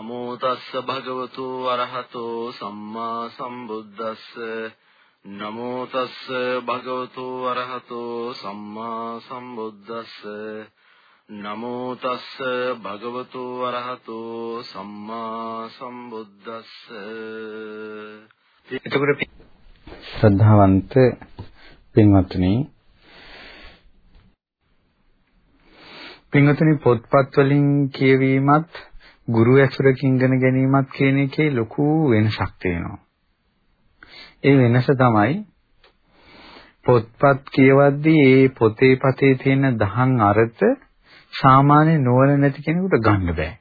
නමෝ තස්ස භගවතු අරහතෝ සම්මා සම්බුද්දස්ස. නමෝ තස්ස භගවතු අරහතෝ සම්මා සම්බුද්දස්ස. නමෝ තස්ස භගවතු අරහතෝ සම්මා සම්බුද්දස්ස. එතකොට ශ්‍රද්ධාවන්ත පින්වත්නි පින්වත්නි පොත්පත් වලින් කියවීමත් ගුරු ඇසුරකින් ඉගෙන ගැනීමත් කියන එකේ ලොකු වෙනසක් තියෙනවා. ඒ වෙනස තමයි පොත්පත් කියවද්දී ඒ පොතේ පතේ තියෙන දහං අර්ථ සාමාන්‍ය නුවණ නැති කෙනෙකුට ගන්න බෑ.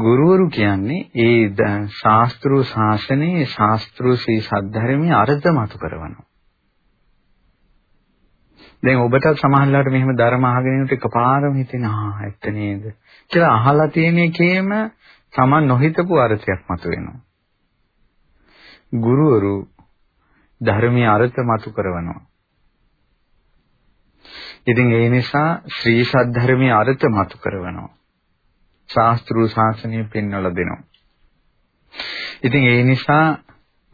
ගුරුවරු කියන්නේ ඒ ශාස්ත්‍රීය ශාසනයේ ශාස්ත්‍රීය ශ්‍රී සද්ධර්මයේ අර්ථ මතු කරනවා. දැන් ඔබට සමහරවිට මෙහෙම ධර්ම අහගෙන ඉන්නකොට එකපාරම හිතෙන ආ ඇත්ත නේද කියලා අහලා තියෙන එකේම Taman නොහිතපු අර්ථයක් මතුවෙනවා. ගුරුවරු ධර්මයේ අර්ථ මතු කරනවා. ඉතින් ඒ නිසා ශ්‍රී සද්ධර්මයේ අර්ථ මතු කරනවා. ශාස්ත්‍රීය ශාසනය පෙන්වලා දෙනවා. ඉතින් ඒ නිසා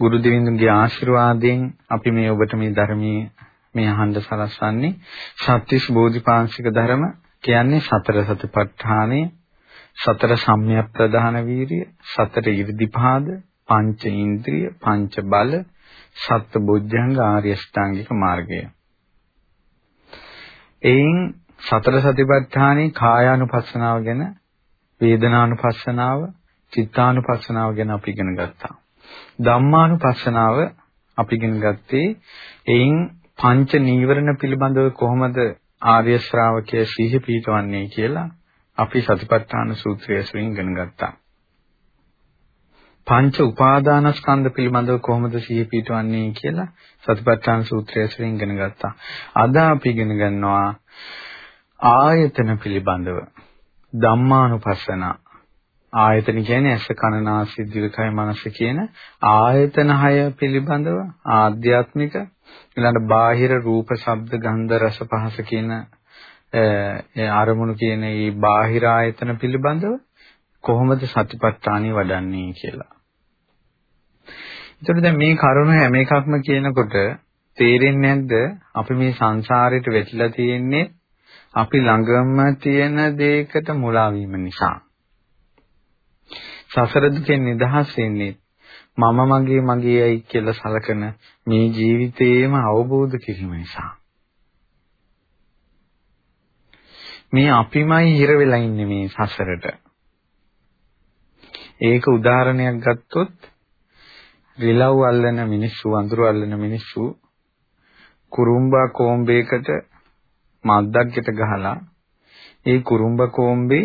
ගුරු දෙවිඳුන්ගේ ආශිර්වාදයෙන් අපි මේ ඔබට මේ ධර්මයේ මේ අහන්න සලස්වන්නේ සත්‍විස් බෝධිපාංශික ධර්ම කියන්නේ සතර සතිපට්ඨානය සතර සම්‍යක් ප්‍රධාන වීරිය සතර ඉර්ධිපාද පංච ඉන්ද්‍රිය පංච බල සත්‍ය බොජ්ජංග ආර්ය ශ්‍රාංගික මාර්ගය. එයින් සතර සතිපට්ඨානේ කායානුපස්සනාව ගැන වේදනානුපස්සනාව චිත්තානුපස්සනාව ගැන අපි ඉගෙන ගත්තා. ධම්මානුපස්සනාව අපි ඉගෙන ගත්තේ එයින් පංච නීවරණ පිළිබඳව කොහොමද ආර්ය ශ්‍රාවකය සිහි පිටවන්නේ කියලා අපි සතිපට්ඨාන සූත්‍රය ඇසුරින් ඉගෙන ගත්තා. පංච උපාදානස්කන්ධ පිළිබඳව කොහොමද සිහි පිටවන්නේ කියලා සතිපට්ඨාන සූත්‍රය ඇසුරින් ඉගෙන ගත්තා. අද අපි ඉගෙන ගන්නවා ආයතන පිළිබඳව ධම්මානුපස්සන ආයතන කියන්නේ ඇස කන නාසය දිවකය මනස කියන ආයතන හය පිළිබඳව ආධ්‍යාත්මික ඊළඟ බාහිර රූප, ශබ්ද, ගන්ධ, රස, පහස කියන ඒ අරමුණු කියන මේ බාහිර ආයතන පිළිබඳව කොහොමද සතිපට්ඨානිය වඩන්නේ කියලා. එතකොට දැන් මේ කරුණ හැම එකක්ම කියනකොට තේරෙන්නේ නැද්ද අපි මේ සංසාරයට වැටිලා තියෙන්නේ අපි ළඟම තියෙන දෙයකට මුලා වීම නිසා. සසර දුකෙන් නිදහස් වෙන්නේ මම මගේ මගේයි කියලා සලකන මේ ජීවිතේම අවබෝධ කිරීම නිසා. මේ අපිමයි හිර වෙලා ඉන්නේ මේ සසරට. ඒක උදාහරණයක් ගත්තොත් රිලව් අල්ලන මිනිස්සු වඳුරු අල්ලන මිනිස්සු කුරුම්බා කොම්බේකට මද්දක්කට ගහලා ඒ කුරුම්බා කොම්බේ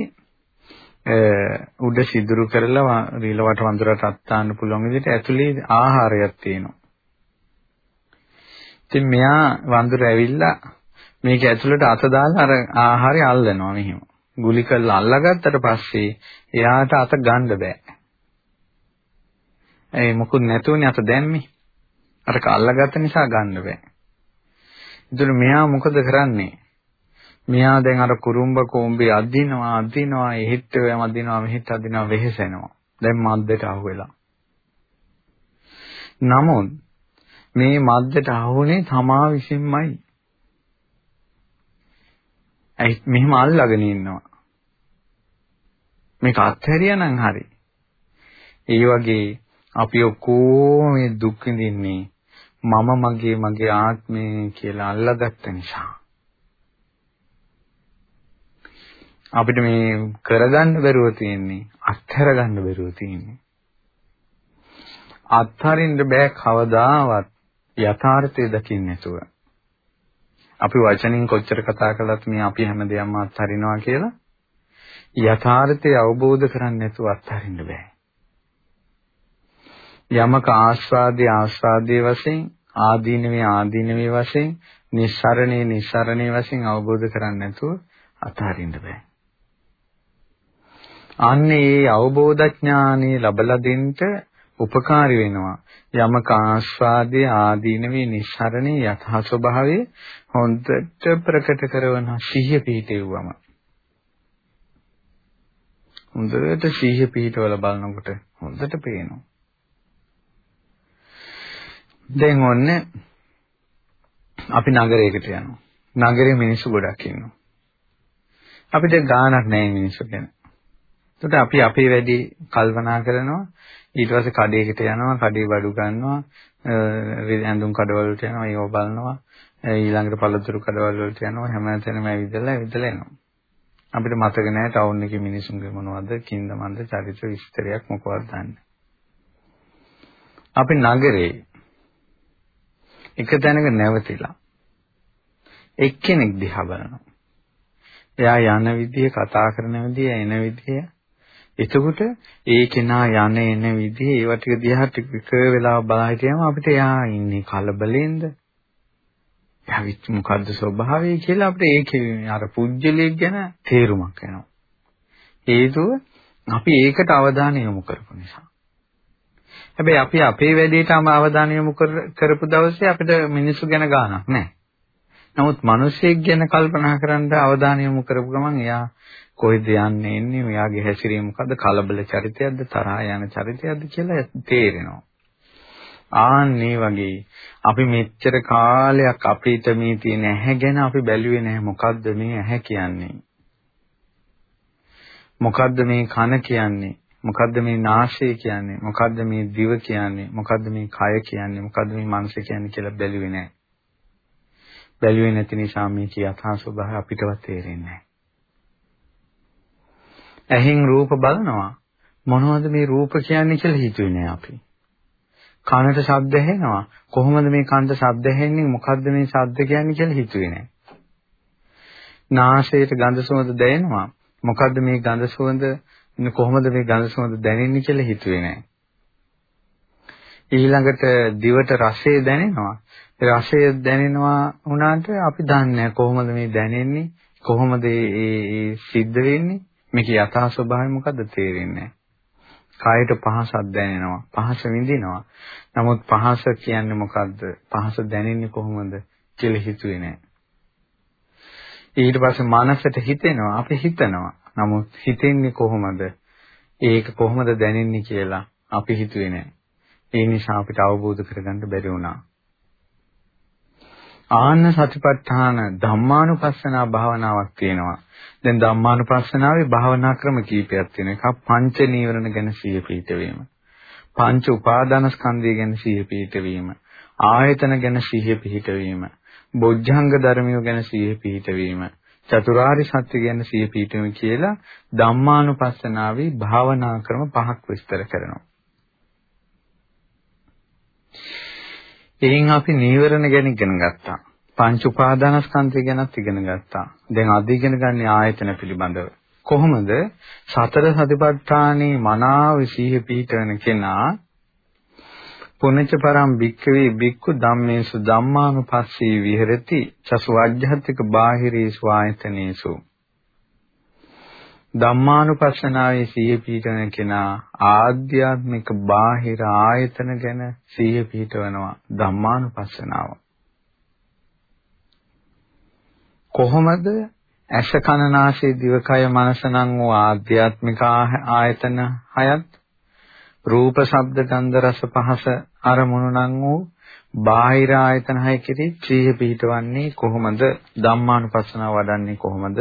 උඩ සිදුරු කරලා රීලවට වඳුරට අත්තාන්න පුළුවන් විදිහට ඇතුලේ ආහාරයක් තියෙනවා. ඉතින් මෙයා වඳුර ඇවිල්ලා මේක ඇතුළට අත දාලා අර ආහාරය අල්ලනවා මෙහෙම. ගුලි කරලා අල්ලගත්තට පස්සේ එයාට අත ගන්න බෑ. ඒ මොකුත් නැතුවනේ අත දැම්මේ. අරක අල්ලගත්ත නිසා ගන්න බෑ. ඒතර මෙයා මොකද කරන්නේ? මෙයා දැන් අර කුරුම්බ කොම්බේ අදිනවා අදිනවා එහෙත් ඔයම අදිනවා මෙහෙත් අදිනවා වෙහෙසෙනවා. දැන් මද්දට අහු වෙලා. නමුත් මේ මද්දට අහුනේ තමා විසින්මයි. ඇයි මෙහෙම අල්ලගෙන ඉන්නවා. මේක අත්හැරියා නම් හරි. ඒ වගේ අපි ඔක්කොම මේ දුක් විඳින්නේ මම මගේ මගේ ආත්මය කියලා අල්ලගත්ත නිසා. අපිට මේ කරගන්න බැරුව තියෙන්නේ අත්හැර ගන්න බැරුව තියෙන්නේ. අත්හරින්න බෑ කවදාවත් යථාර්ථය දකින්න නැතුව. අපි වචනින් කොච්චර කතා කළත් මේ අපි හැමදේම අත්හරිනවා කියලා? යථාර්ථය අවබෝධ කරන්නේ නැතුව අත්හරින්න බෑ. යමක ආස්වාදයේ ආස්වාදයේ වශයෙන් ආදීනවේ ආදීනවේ වශයෙන් නිස්සරණේ නිස්සරණේ වශයෙන් අවබෝධ කරන්නේ නැතුව අත්හරින්න බෑ. අන්න ඒ අවබෝධඥානෙ ලබලා දෙන්න උපකාරී වෙනවා. යමක ආස්වාදයේ ආදීනවේ නිස්සරණේ යථා ස්වභාවය හොඳට ප්‍රකට කරන සිහිය පිහිටෙව්වම. හොඳට සිහිය පිහිටවල බලනකොට හොඳට පේනවා. දැන් ඔන්න අපි නගරයකට යනවා. නගරේ මිනිස්සු ගොඩක් ඉන්නවා. අපිට ගාණක් නැහැ මිනිස්සු ගැන. ඒකට අපි අපේ වැඩි කල්පනා කරනවා. ඊට පස්සේ කඩේකට යනවා කඩේ බඩු ගන්නවා ඇඳුම් කඩවල වලට යනවා ඒව බලනවා. ඊළඟට පළතුරු කඩවල වලට යනවා. හැමතැනම ඇවිදලා ඇවිදලා එනවා. අපිට මතක නැහැ ටවුන් එකේ මිනිසුන්ගේ මොනවද කින්දමන්ද චරිත විස්තරයක් මොකවත් දන්නේ අපි නගරේ එක තැනක නැවතිලා එක්කෙනෙක් දිහා බලනවා. එයා යන විදිය කතා කරන විදිය එන විදිය එතකොට ඒ කෙනා යන එන විදිහ ඒව ටික දිහා ටික වෙලාව බලා හිටියම අපිට යා ඉන්නේ කලබලෙන්ද? යවිත් මොකද්ද ස්වභාවය කියලා අපිට ඒකේ අර පුජ්‍යලයක් ගැන තේරුමක් එනවා. හේතුව අපි ඒකට අවධානය යොමු කරපු නිසා. හැබැයි අපි අපේ වැඩේටම අවධානය යොමු කරපු දවසේ අපිට මිනිස්සු ගැන ගාණක් නැහැ. නමුත් මිනිසෙක් ගැන කල්පනා කරන්න අවධානය යොමු කරපු ගමන් එයා කොහෙද යන්නේ එන්නේ මෙයාගේ හැසිරීම මොකද්ද කලබල චරිතයක්ද තරහා යන චරිතයක්ද කියලා තේරෙනවා. ආන්නේ වගේ අපි මෙච්චර කාලයක් අපිට මේ තියෙන ඇහැ ගැන අපි බැලුවේ නැහැ. මොකද්ද මේ ඇහැ කියන්නේ? මොකද්ද මේ කන කියන්නේ? මොකද්ද මේ නාසය කියන්නේ? මොකද්ද මේ දිව කියන්නේ? මොකද්ද මේ කය කියන්නේ? මොකද්ද මේ මනස කියන්නේ කියලා බැලුවේ නැහැ. බැලුවේ නැති නිසා මේක යථා ස්වභාවය අපිටවත් තේරෙන්නේ නැහැ ඇහෙන් රූප බලනවා මොනවද මේ රූප කියන්නේ කියලා හිතුවේ නෑ අපි. කනට ශබ්ද ඇහෙනවා කොහොමද මේ කනට ශබ්ද ඇහෙන්නේ මොකද්ද මේ ශබ්ද කියන්නේ කියලා හිතුවේ නෑ. නාසයට ගඳ සුවඳ දැනෙනවා මොකද්ද මේ ගඳ සුවඳ කොහොමද මේ ගඳ සුවඳ දැනෙන්නේ කියලා හිතුවේ නෑ. ඊළඟට දිවට රසය දැනෙනවා. රසය දැනෙනවා වුණාට අපි දන්නේ කොහොමද මේ දැනෙන්නේ කොහොමද ඒ සිද්ධ වෙන්නේ. මේක යථා ස්වභාවය මොකද්ද තේරෙන්නේ කායට පහසක් දැනෙනවා පහස විඳිනවා. නමුත් පහස කියන්නේ මොකද්ද? පහස දැනෙන්නේ කොහොමද කියලා හිතුවේ නෑ ඊට පස්සේ මනසට හිතෙනවා අපි හිතනවා. නමුත් හිතෙන්නේ කොහොමද? ඒක කොහොමද දැනෙන්නේ කියලා අපි හිතුවේ නෑ ඒ නිසා අපිට අවබෝධ කරගන්න බැරි වුණා. ආන්න සතිපට්ඨාන ධම්මානුපස්සනා භාවනාවක් තියෙනවා. දැන් ධම්මානුපස්සනාවේ භාවනා ක්‍රම කීපයක් තියෙනවා. එකක් පංච නීවරණ ගැන සිහිය පිහිටවීම. පංච උපාදානස්කන්ධය ගැන සිහිය පිහිටවීම. ආයතන ගැන සිහිය පිහිටවීම. බොජ්ජංග ධර්මිය ගැන සිහිය පිහිටවීම. චතුරාර්ය සත්‍ය ගැන සිහිය පිහිටවීම කියලා ධම්මානුපස්සනාවේ භාවනා ක්‍රම පහක් විස්තර කරනවා. එයින් අපි නීවරණ ගැන ඉගෙන ගත්තා. පංච උපාදානස්කන්ධය ගැනත් ඉගෙන ගත්තා. දැන් අද ඉගෙන ගන්න ආයතන පිළිබඳව. කොහොමද සතර සතිපට්ඨානේ මනාව සිහිය පිහිටවන කෙනා පුනච්ච පරම් භික්ඛවේ භික්ඛු ධම්මේසු ධම්මානුපස්සී විහෙරති චසු අජ්ජහතික බාහිරේසු ආයතනේසු ධම්මානුපස්සනාවේ සිහිය පිහිටවන කෙනා ආධ්‍යාත්මික බාහිර ආයතන ගැන සිහිය පිහිටවනවා. ධම්මානුපස්සනාව. කොහොමද? ඇස කන නාසය දිවකය මනස නම් වූ ආධ්‍යාත්මික ආයතන හයත් රූප ශබ්ද ගන්ධ රස පහස අරමුණු නම් වූ බාහිර ආයතන හය කෙරෙහි සිහිය පිහිටවන්නේ කොහොමද? ධම්මානුපස්සනාව වඩන්නේ කොහොමද?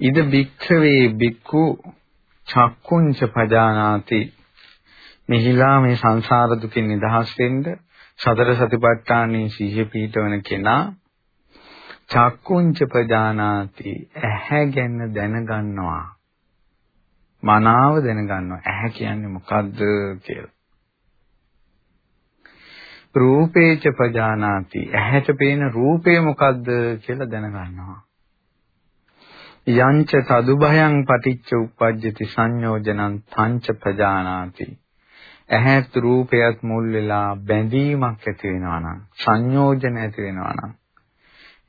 ඉද බික්ඛවේ බික්ඛු චක්කුංච පජානාති. මෙහිලා මේ සංසාර දුකින් නිදහස් වෙන්න සතර සතිපට්ඨානයේ සිහිය පිහිටවන කෙනා චක්කුංච පජානාති. ඇහැ ගැන දැනගන්නවා. මනාව දැනගන්නවා. ඇහැ කියන්නේ මොකද්ද කියලා. රූපේච පජානාති. ඇහැට පේන රූපේ මොකද්ද කියලා දැනගන්නවා. යංච තදුභයං පටිච්ච උප්පජ්ජති සංයෝජනං තංච ප්‍රජානාති. ඇහත් රූපයත් මුල් වෙලා බැඳීමක් ඇති වෙනවා නම් සංයෝජන ඇති වෙනවා නම්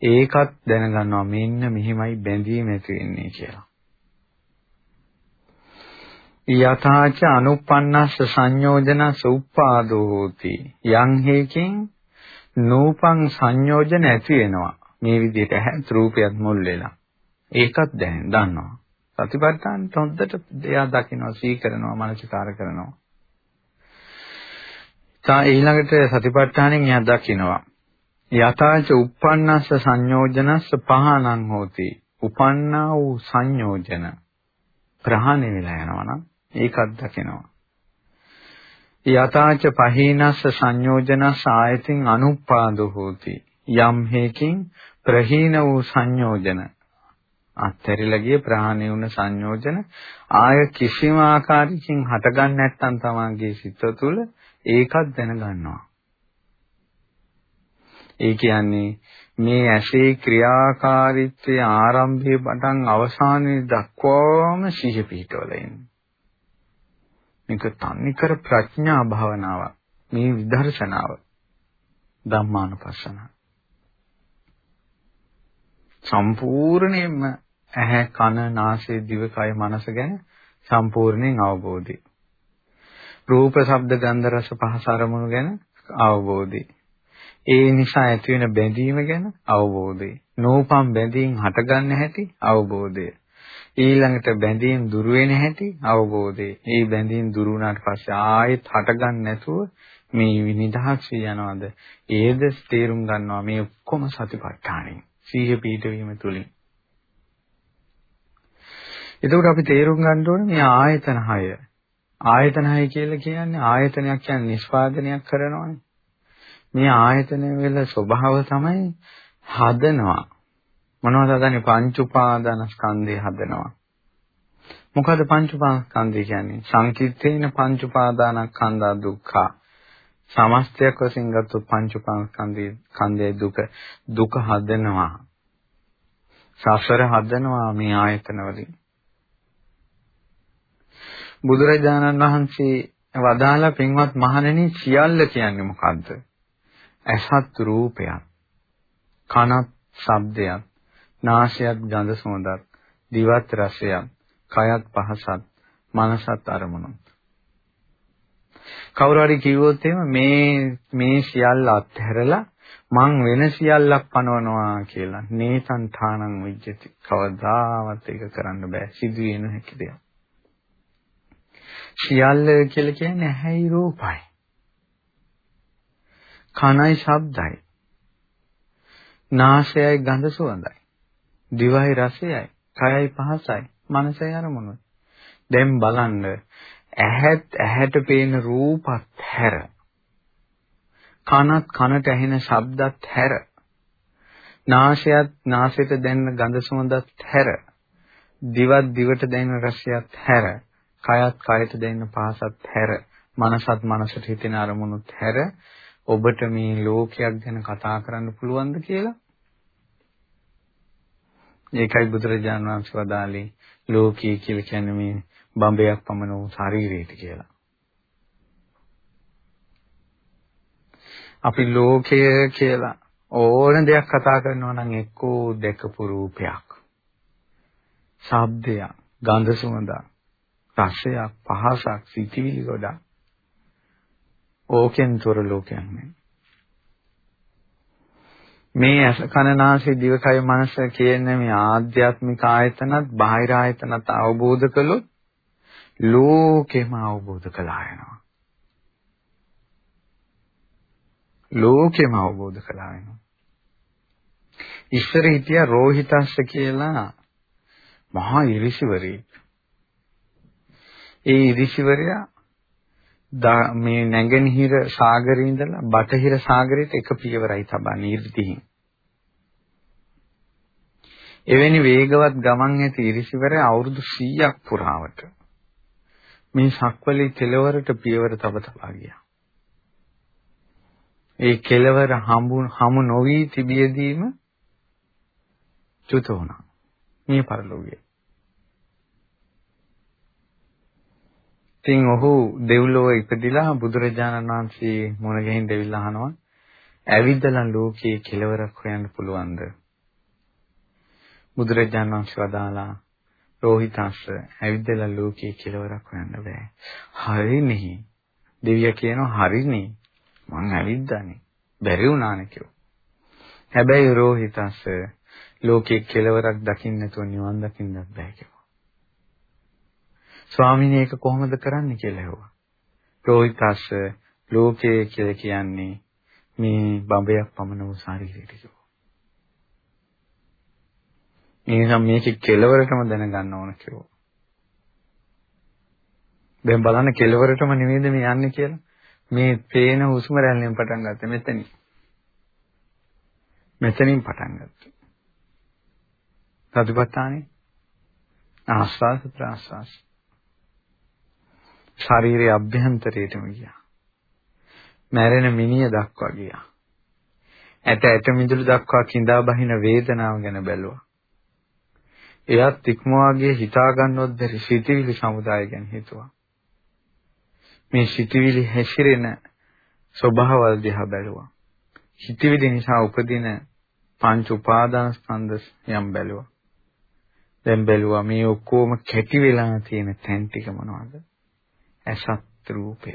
ඒකත් දැනගන්නවා මෙන්න මෙහිමයි බැඳීම ඇති වෙන්නේ කියලා. යථාච අනුප්පන්නස්ස සංයෝජනස උප්පාදෝ හෝති. යං හේකින් නූපං සංයෝජන ඇති වෙනවා. මේ විදිහට ඇහත් රූපයත් මුල් වෙලා. ඒකත් දැන දන්නවා. සතිපට්ඨාන හොද්දට එයා දකිනවා, සීකරනවා, මනසිකාර කරනවා. තා ඊළඟට සතිපට්ඨානෙන් එයා දකිනවා. යථාච uppannassa සංයෝජනස්ස පහනං හෝති. උපන්නා වූ සංයෝජන ප්‍රහාණය වෙලා යනවා නම් ඒකත් දකිනවා. යථාච පහීනස්ස සංයෝජනස්ස ආයතින් අනුපාදෝ හෝති. යම් හේකින් ප්‍රහීන වූ සංයෝජන අත්හැරිලා ගිය ප්‍රහාණය වුණ සංයෝජන ආය කිසිම ආකාරයකින් හටගන්නේ නැත්නම් තමන්ගේ සිත තුළ ඒකත් දැනගන්නවා. ඒ කියන්නේ මේ ඇසේ ක්‍රියාකාරීත්වයේ ආරම්භයේ පටන් අවසානයේ දක්වාම සිහිය පිහිටවල ඉන්නේ. මේක තනිකර ප්‍රඥා භාවනාවක්. මේ විදර්ශනාව. ධම්මානුපස්සන. සම්පූර්ණයෙන්ම ඇහැ කන නාසය දිවකය මනස ගැන සම්පූර්ණයෙන් අවබෝධය. රූප ශබ්ද ගන්ධ රස පහස අරමුණු ගැන අවබෝධය. ඒ නිසා ඇති වෙන බැඳීම ගැන අවබෝධය. නෝපම් බැඳීම් හටගන්න හැටි අවබෝධය. ඊළඟට බැඳීම් දුරු වෙන හැටි අවබෝධය. ඒ බැඳීම් දුරු වුණාට පස්සේ ආයෙත් හටගන්න නැතුව මේ විනිදහස් වී යනවාද? ඒද තේරුම් ගන්නවා මේ ඔක්කොම සතිපට්ඨානෙන්. සීහ පීඨවීම තුලින්. එතකොට අපි තේරුම් ගන්න ඕනේ මේ ආයතන 6. ආයතන 6 කියලා කියන්නේ ආයතනයක් කියන්නේ නිෂ්පාදනයක් කරනවානේ. මේ ආයතන වල ස්වභාව තමයි හදනවා. මොනවද හදන්නේ? පංච උපාදානස්කන්ධය හදනවා. මොකද පංච උපාදානස්කන්ධය කියන්නේ? සංකීර්තේන පංච උපාදානස්කන්ධා දුක්ඛ. සමස්තයක් වශයෙන් ගත්තොත් පංච උපාදානස්කන්ධයේ කන්දේ දුක දුක හදනවා. සසර හදනවා මේ ආයතන වලින්. බුදුරජාණන් වහන්සේ වදාලා පින්වත් මහණෙනි සියල්ල කියන්නේ මොකද්ද? ඇසත් රූපයක් කනත් ශබ්දයක් නාසයත් ගඳ සුවඳක් දිවත් රසයක් කයත් පහසත් මනසත් අරමුණක් කවුරු හරි කිව්වොත් එහෙම මේ මේ සියල්ල අත්හැරලා මං වෙන සියල්ලක් පනවනවා කියලා නේතන් ථානං විජ්ජති. කවදාවත් ඒක කරන්න බෑ. සිදු වෙන හැකි දෙයක්. සියල්ල කියලා කියන්නේ ඇහැයි රූපයි කනයි ශබ්දයි. නාසයයි ගඳ සුවඳයි. දිවයි රසයයි. කයයි පහසයි. මනසයි අරමුණයි. දැන් බලන්න ඇහත් ඇහැට පේන රූපත් හැර කනත් කනට ඇහෙන ශබ්දත් හැර නාසයත් නාසයට දැනෙන ගඳ සුවඳත් හැර දිවත් දිවට දැනෙන රසයත් හැර කයත් කයට දැනෙන පහසත් හැර මනසත් මනසට හිතෙන අරමුණුත් හැර ඔබට මේ ලෝකයක් ගැන කතා කරන්න පුළුවන්ද කියලා? ඒකයි බුදුරජාණන් වහන්සේ වදාළේ ලෝකී කියලා කියන්නේ මේ බඹයක් පමණ වූ ශරීරයට කියලා. අපි ලෝකය කියලා ඕන දෙයක් කතා කරනවා නම් එක්කෝ දැකපු රූපයක්. ශබ්දයක්, ගන්ධ සුවඳක්, රසයක්, පහසක්, සිතිවිලි ගොඩක්. ඕකෙන් තොර ලෝකයක් නෙමෙයි. මේ අස කනනාසය දිවකය මනස කියන මේ ආධ්‍යාත්මික ආයතනත් බාහිර ආයතනත් අවබෝධ කළොත් ලෝකෙම අවබෝධ කළා යනවා. ලෝකෙම අවබෝධ කළා වෙනවා. ඉස්සර හිටියා රෝහිතස්ස කියලා මහා ඉරිසිවරයෙක්. ඒ ඉරිසිවරයා මේ නැගෙනහිර සාගරේ ඉඳලා බටහිර සාගරයට එක පියවරයි තබන්නේ 이르දිහින්. එවැනි වේගවත් ගමන් ඇති ඉරිසිවර අවුරුදු 100ක් පුරාවට මේ සක්වලේ කෙළවරට පියවර තබ තබා ගියා. ඒ කෙළවර හමු හමු නොවි තිබියදීම චුත වුණා. මේ පරලෝකයේ ඉතින් ඔහු දෙව්ලොව ඉපදිලා බුදුරජාණන් වහන්සේ මුණ ගැහින් දෙවිලා අහනවා ඇවිදලා ලෝකයේ කෙලවරක් හොයන්න පුළුවන්ද? බුදුරජාණන් වහන්සේ වදාලා රෝහිතස්ස ඇවිදලා ලෝකයේ කෙලවරක් හොයන්න බෑ. හරිනේ. දෙවියා කියනවා හරිනේ. මං ඇවිද්දානේ. බැරි වුණානේ කිව්වා. හැබැයි රෝහිතස්ස ලෝකයේ කෙලවරක් දකින්න නැතුව නිවන් දකින්නත් බෑ කිව්වා. ස්වාමීනි ඒක කොහොමද කරන්නේ කියලා ඇහුවා. රෝහිතස්ස ලෝකයේ කියලා කියන්නේ මේ බඹයක් පමණ වූ ශරීරයට කිව්වා. එහෙනම් මේකේ කෙලවරටම දැනගන්න ඕන කිව්වා. දැන් බලන්න කෙලවරටම නෙමෙයිද මේ යන්නේ කියලා. මේ පේන හුස්ම රැල්ලෙන් පටන් ගත්තේ මෙතනින්. මෙතනින් පටන් ගත්තා. සතිපට්ඨානේ ආස්වාද ප්‍රාස්වාස. ශරීරයේ අභ්‍යන්තරයටම ගියා. මැරෙන මිනිය දක්වා ගියා. ඇට ඇට මිදුළු දක්වා කිඳා බහින වේදනාව ගැන බැලුවා. එයත් ඉක්මවාගේ හිතා ගන්නවත් බැරි සිතිවිලි සමුදාය ගැන හිතුවා. මේ සිතිවිලි හැසිරෙන ස්වභාවල් දිහා බැලුවා. හිතවිලි නිසා උපදින පංච උපාදාන ස්කන්ධ යම් බැලුවා. දැන් බැලුවා මේ ඔක්කොම කැටි වෙලා තියෙන තැන් ටික මොනවද? ඇසත් රූපය,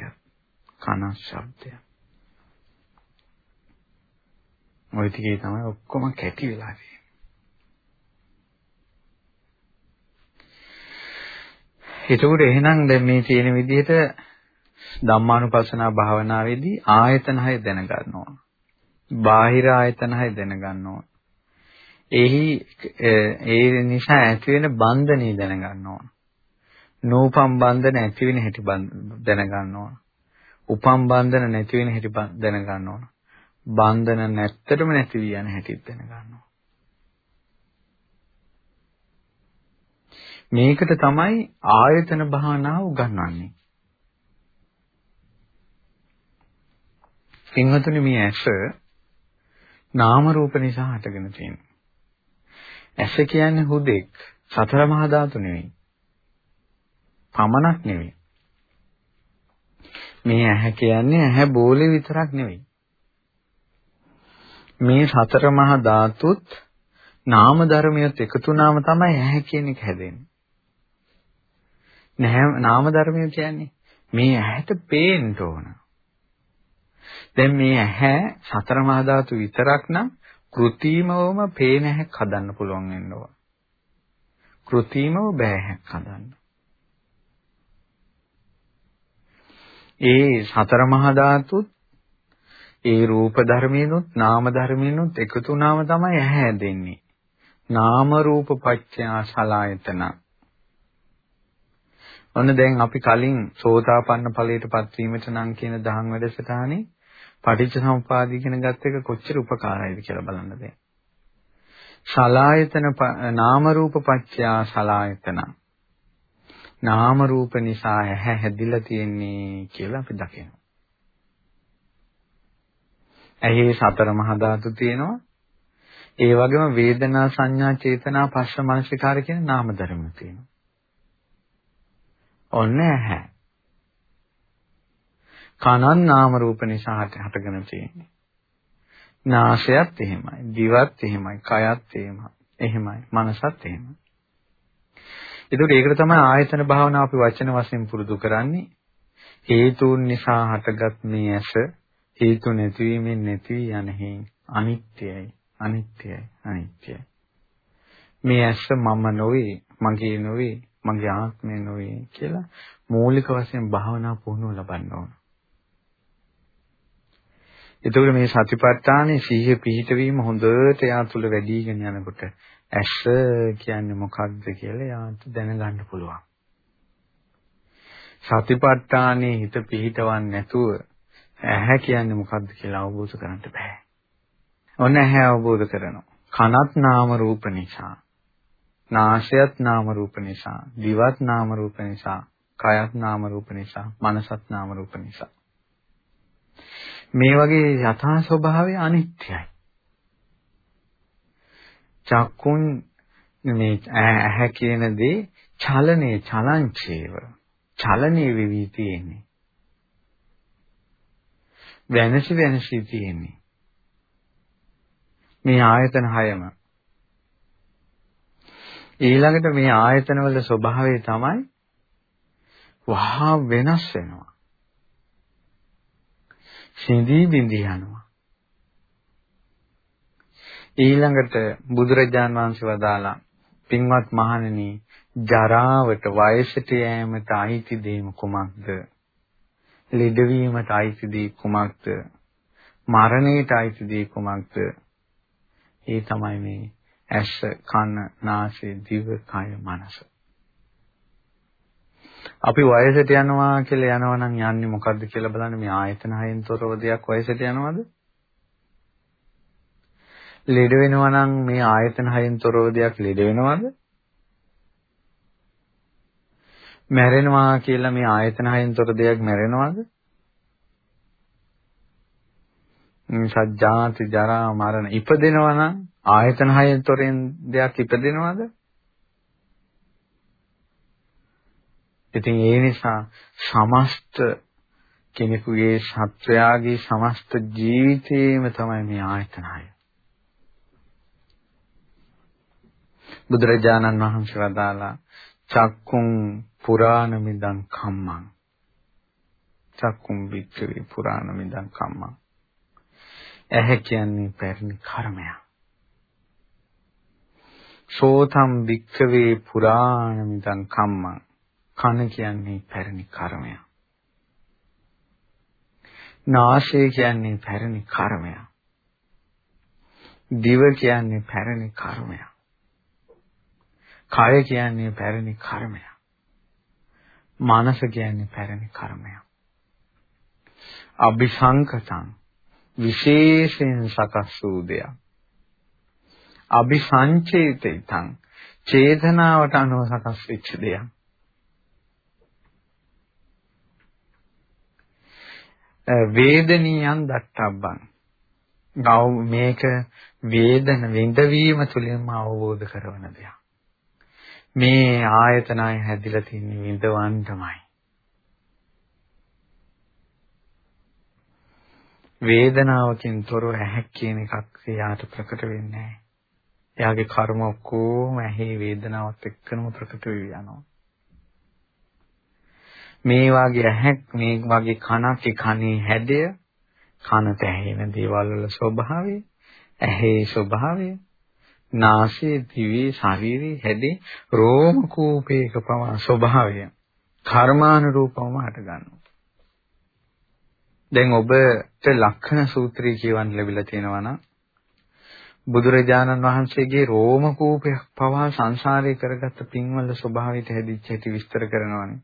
කන ශබ්දය. ওই ටිකේ තමයි ඔක්කොම කැටි වෙලා තියෙන්නේ. එතකොට එහෙනම් දැන් මේ තියෙන විදිහට ධම්මානුපස්සනා භාවනාවේදී ආයතන හය දැනගන්න ඕන. බාහිර ආයතන හය දැනගන්න ඕන. එහි ඒ නිසා ඇති වෙන බන්ධනී දැනගන්න ඕන. නූපම් බන්ධන ඇති වෙන හැටි දැනගන්න ඕන. උපම් බන්ධන නැති වෙන හැටි දැනගන්න ඕන. බන්ධන නැත්තටම නැති විය යන හැටි දැනගන්න ඕන. මේකට තමයි ආයතන භාවනාව උගන්වන්නේ. පින්වතුනි මේ ඇස නාම රූප නිසා හටගෙන තියෙනවා. ඇස කියන්නේ හුදෙක් සතර මහා ධාතු නෙවෙයි. පමණක් නෙවෙයි. මේ ඇහැ කියන්නේ ඇහැ බෝලේ විතරක් නෙවෙයි. මේ සතර මහා ධාතුත් නාම ධර්මියත් එකතු වුණාම තමයි ඇහැ කියන එක හැදෙන්නේ. නාම ධර්මිය කියන්නේ මේ ඇහැට පේන්න ඕන. දැන් මේ ඇහැ සතර මහා ධාතු විතරක් නම් કૃතිමවම පේන හැක් හදන්න පුළුවන් වෙන්න ඕන. કૃතිමව බෑ හැක් හදන්න. ඒ සතර මහා ධාතුත් ඒ රූප ධර්මිනුත් නාම ධර්මිනුත් එකතු වුණාම තමයි ඇහැ හැදෙන්නේ. නාම රූප පත්‍ය සලායතන. ඔන්න දැන් අපි කලින් සෝතාපන්න ඵලයට පත්වීමට නම් කියන දහම් වැඩසටහනේ පටිච්ච සමුපාද ඉගෙන ගත්ත එක කොච්චර උපකාරයිද කියලා බලන්න දැන්. සලායතන නාම රූප පත්‍යා සලායතන. නාම රූප නිසා ඇහැ හැදිලා තියෙන්නේ කියලා අපි දකිනවා. ඇහි සතර මහා ධාතු තියෙනවා. ඒ වගේම වේදනා සංඥා චේතනා පස්ස මනසිකාර කියන නාම ධර්ම තියෙනවා. ඔන්න ඇහැ. කනන් නාම රූප නිසා හටගෙන තියෙන්නේ. නාසයත් එහෙමයි, දිවත් එහෙමයි, කයත් එහෙමයි, එහෙමයි, මනසත් එහෙමයි. ඒකට ඒකට තමයි ආයතන භාවනාව අපි වචන වශයෙන් පුරුදු කරන්නේ. හේතුන් නිසා හටගත් මේ ඇස හේතු නැතිවීමෙන් නැති යන හේන් අනිත්‍යයි, අනිත්‍යයි, අනිත්‍යයි. මේ ඇස මම නොවේ, මගේ නොවේ, මගේ ආත්මය නොවේ කියලා මූලික වශයෙන් භාවනා පුහුණුව ලබන්න ඕන. එතකොට මේ සතිපට්ඨානේ සිහිය පිහිටවීම හොඳට යා තුල වැඩිගෙන යනකොට ඇස කියන්නේ මොකක්ද කියලා යාට දැනගන්න පුළුවන්. සතිපට්ඨානේ හිත පිහිටවන්නේ නැතුව ඇහැ කියන්නේ මොකක්ද කියලා අවබෝධ කරගන්න බෑ. ඔන්න ඇහැ අවබෝධ කරනවා. කනත් නාම රූප නිසා. නාසයත් නාම රූප නිසා. දිවත් නාම රූප නිසා. කයත් නාම රූප නිසා. මනසත් නාම රූප නිසා. මේ වගේ යථා ස්වභාවය අනිත්‍යයි. චක්කුන් මේ ඇහැ කියන දේ චලනේ චලංචේව චලනේ වෙවි තියෙන්නේ. වෙනසි වෙනසි තියෙන්නේ. මේ ආයතන හයම ඊළඟට මේ ආයතන වල ස්වභාවය තමයි වහා වෙනස් වෙනවා. සිඳී බිඳී යනවා. ඊළඟට බුදුරජාන් වහන්සේ වදාලා පින්වත් මහණෙනි ජරාවට වයසට යෑමට අයිති දේ කුමක්ද? ලෙඩවීමට අයිති දේ කුමක්ද? මරණයට අයිති දේ කුමක්ද? ඒ තමයි මේ ඇස, කන, නාසය, දිව, කය, මනස. අපි වයසට යනවා කියලා යනවා නම් යන්නේ මොකද්ද කියලා බලන්න මේ ආයතන හයෙන් තොරව දෙයක් වයසට යනවද? ලෙඩ වෙනවා නම් මේ ආයතන හයෙන් තොරව දෙයක් ලෙඩ වෙනවද? මැරෙනවා කියලා මේ ආයතන හයෙන් තොර දෙයක් මැරෙනවද? සජ්ජාති ජරා මරණ ඉපදෙනවා නම් ආයතන හයෙන් තොරෙන් දෙයක් ඉපදෙනවද? ඉතින් ඒ නිසා සමස්ත කෙනෙකුගේ සත්වයාගේ සමස්ත ජීවිතේම තමයි මේ ආයතනය. බුදුරජාණන් වහන්සේ වදාලා චක්කුම් පුරාණ මිදං කම්මං චක්කුම් විච්චේ පුරාණ මිදං කම්මං ඇහැ කියන්නේ පැරණි කර්මයක් සෝතම් වික්කවේ පුරාණ මිදං කම්මං කන කියන්නේ පැරණි කර්මයක්. නාසය කියන්නේ පැරණි කර්මයක්. දිව කියන්නේ පැරණි කර්මයක්. කය කියන්නේ පැරණි කර්මයක්. මනස කියන්නේ පැරණි කර්මයක්. අபிසංකතං විශේෂයෙන් සකස් වූ දෙයක්. අபிසංචේතිතං චේතනාවට අනුව සකස් වෙච්ච දෙයක්. වේදනියන් දත්තබ්බං. ගව මේක වේදන විඳවීම තුළින්ම අවබෝධ කරවන දෙයක්. මේ ආයතනය හැදිලා තින්නේ විඳවන්නමයි. වේදනාවකින් තොරව ඇහැක් කියන එකක් එයාට ප්‍රකට වෙන්නේ නැහැ. එයාගේ කර්ම ඔක්කොම ඇහි වේදනාවත් එක්කම ප්‍රකට වෙවි යනවා. මේ වගේ ඇහැක් මේ වගේ කනක් ඒ කනේ හැඩය කනට ඇහෙන දේවල් වල ස්වභාවය ඇහි ස්වභාවය නාසයේ දිවේ ශරීරයේ හැඩේ රෝම කූපේක පවා ස්වභාවය කර්මානුරූපවම හට ගන්නවා දැන් ඔබට ලක්ෂණ සූත්‍රය කියවන්න ලැබිලා තියෙනවා නම් බුදුරජාණන් වහන්සේගේ රෝම කූපයක් පවා සංසාරේ කරගත්ත පින්වල ස්වභාවයට හැදිච්ච හැටි විස්තර කරනවානේ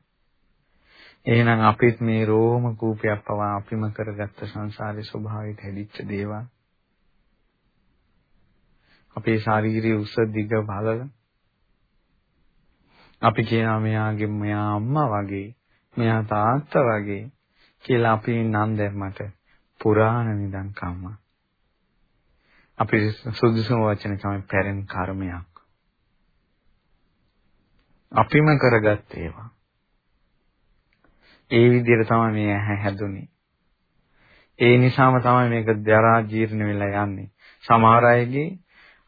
එහෙනම් අපිත් මේ රෝම කූපයක් පවා අපිම කරගත්ත සංසාරේ ස්වභාවයට හැදිච්ච දේවල්. අපේ ශාරීරික උස දිග බලල අපි කියනවා මෙයාගේ මෙයා අම්මා වගේ මෙයා තාත්තා වගේ කියලා අපි නම් දැම්මට පුරාණ නිදන් කම්ම. අපි සුදුසුම වචන තමයි පැරණි කර්මයක්. අපිම කරගත් ඒවා. ඒ විදිහට තමයි මේ ඇහැ හැදුනේ. ඒ නිසාම තමයි මේක ජරා ජීර්ණ වෙලා යන්නේ. සමහර අයගේ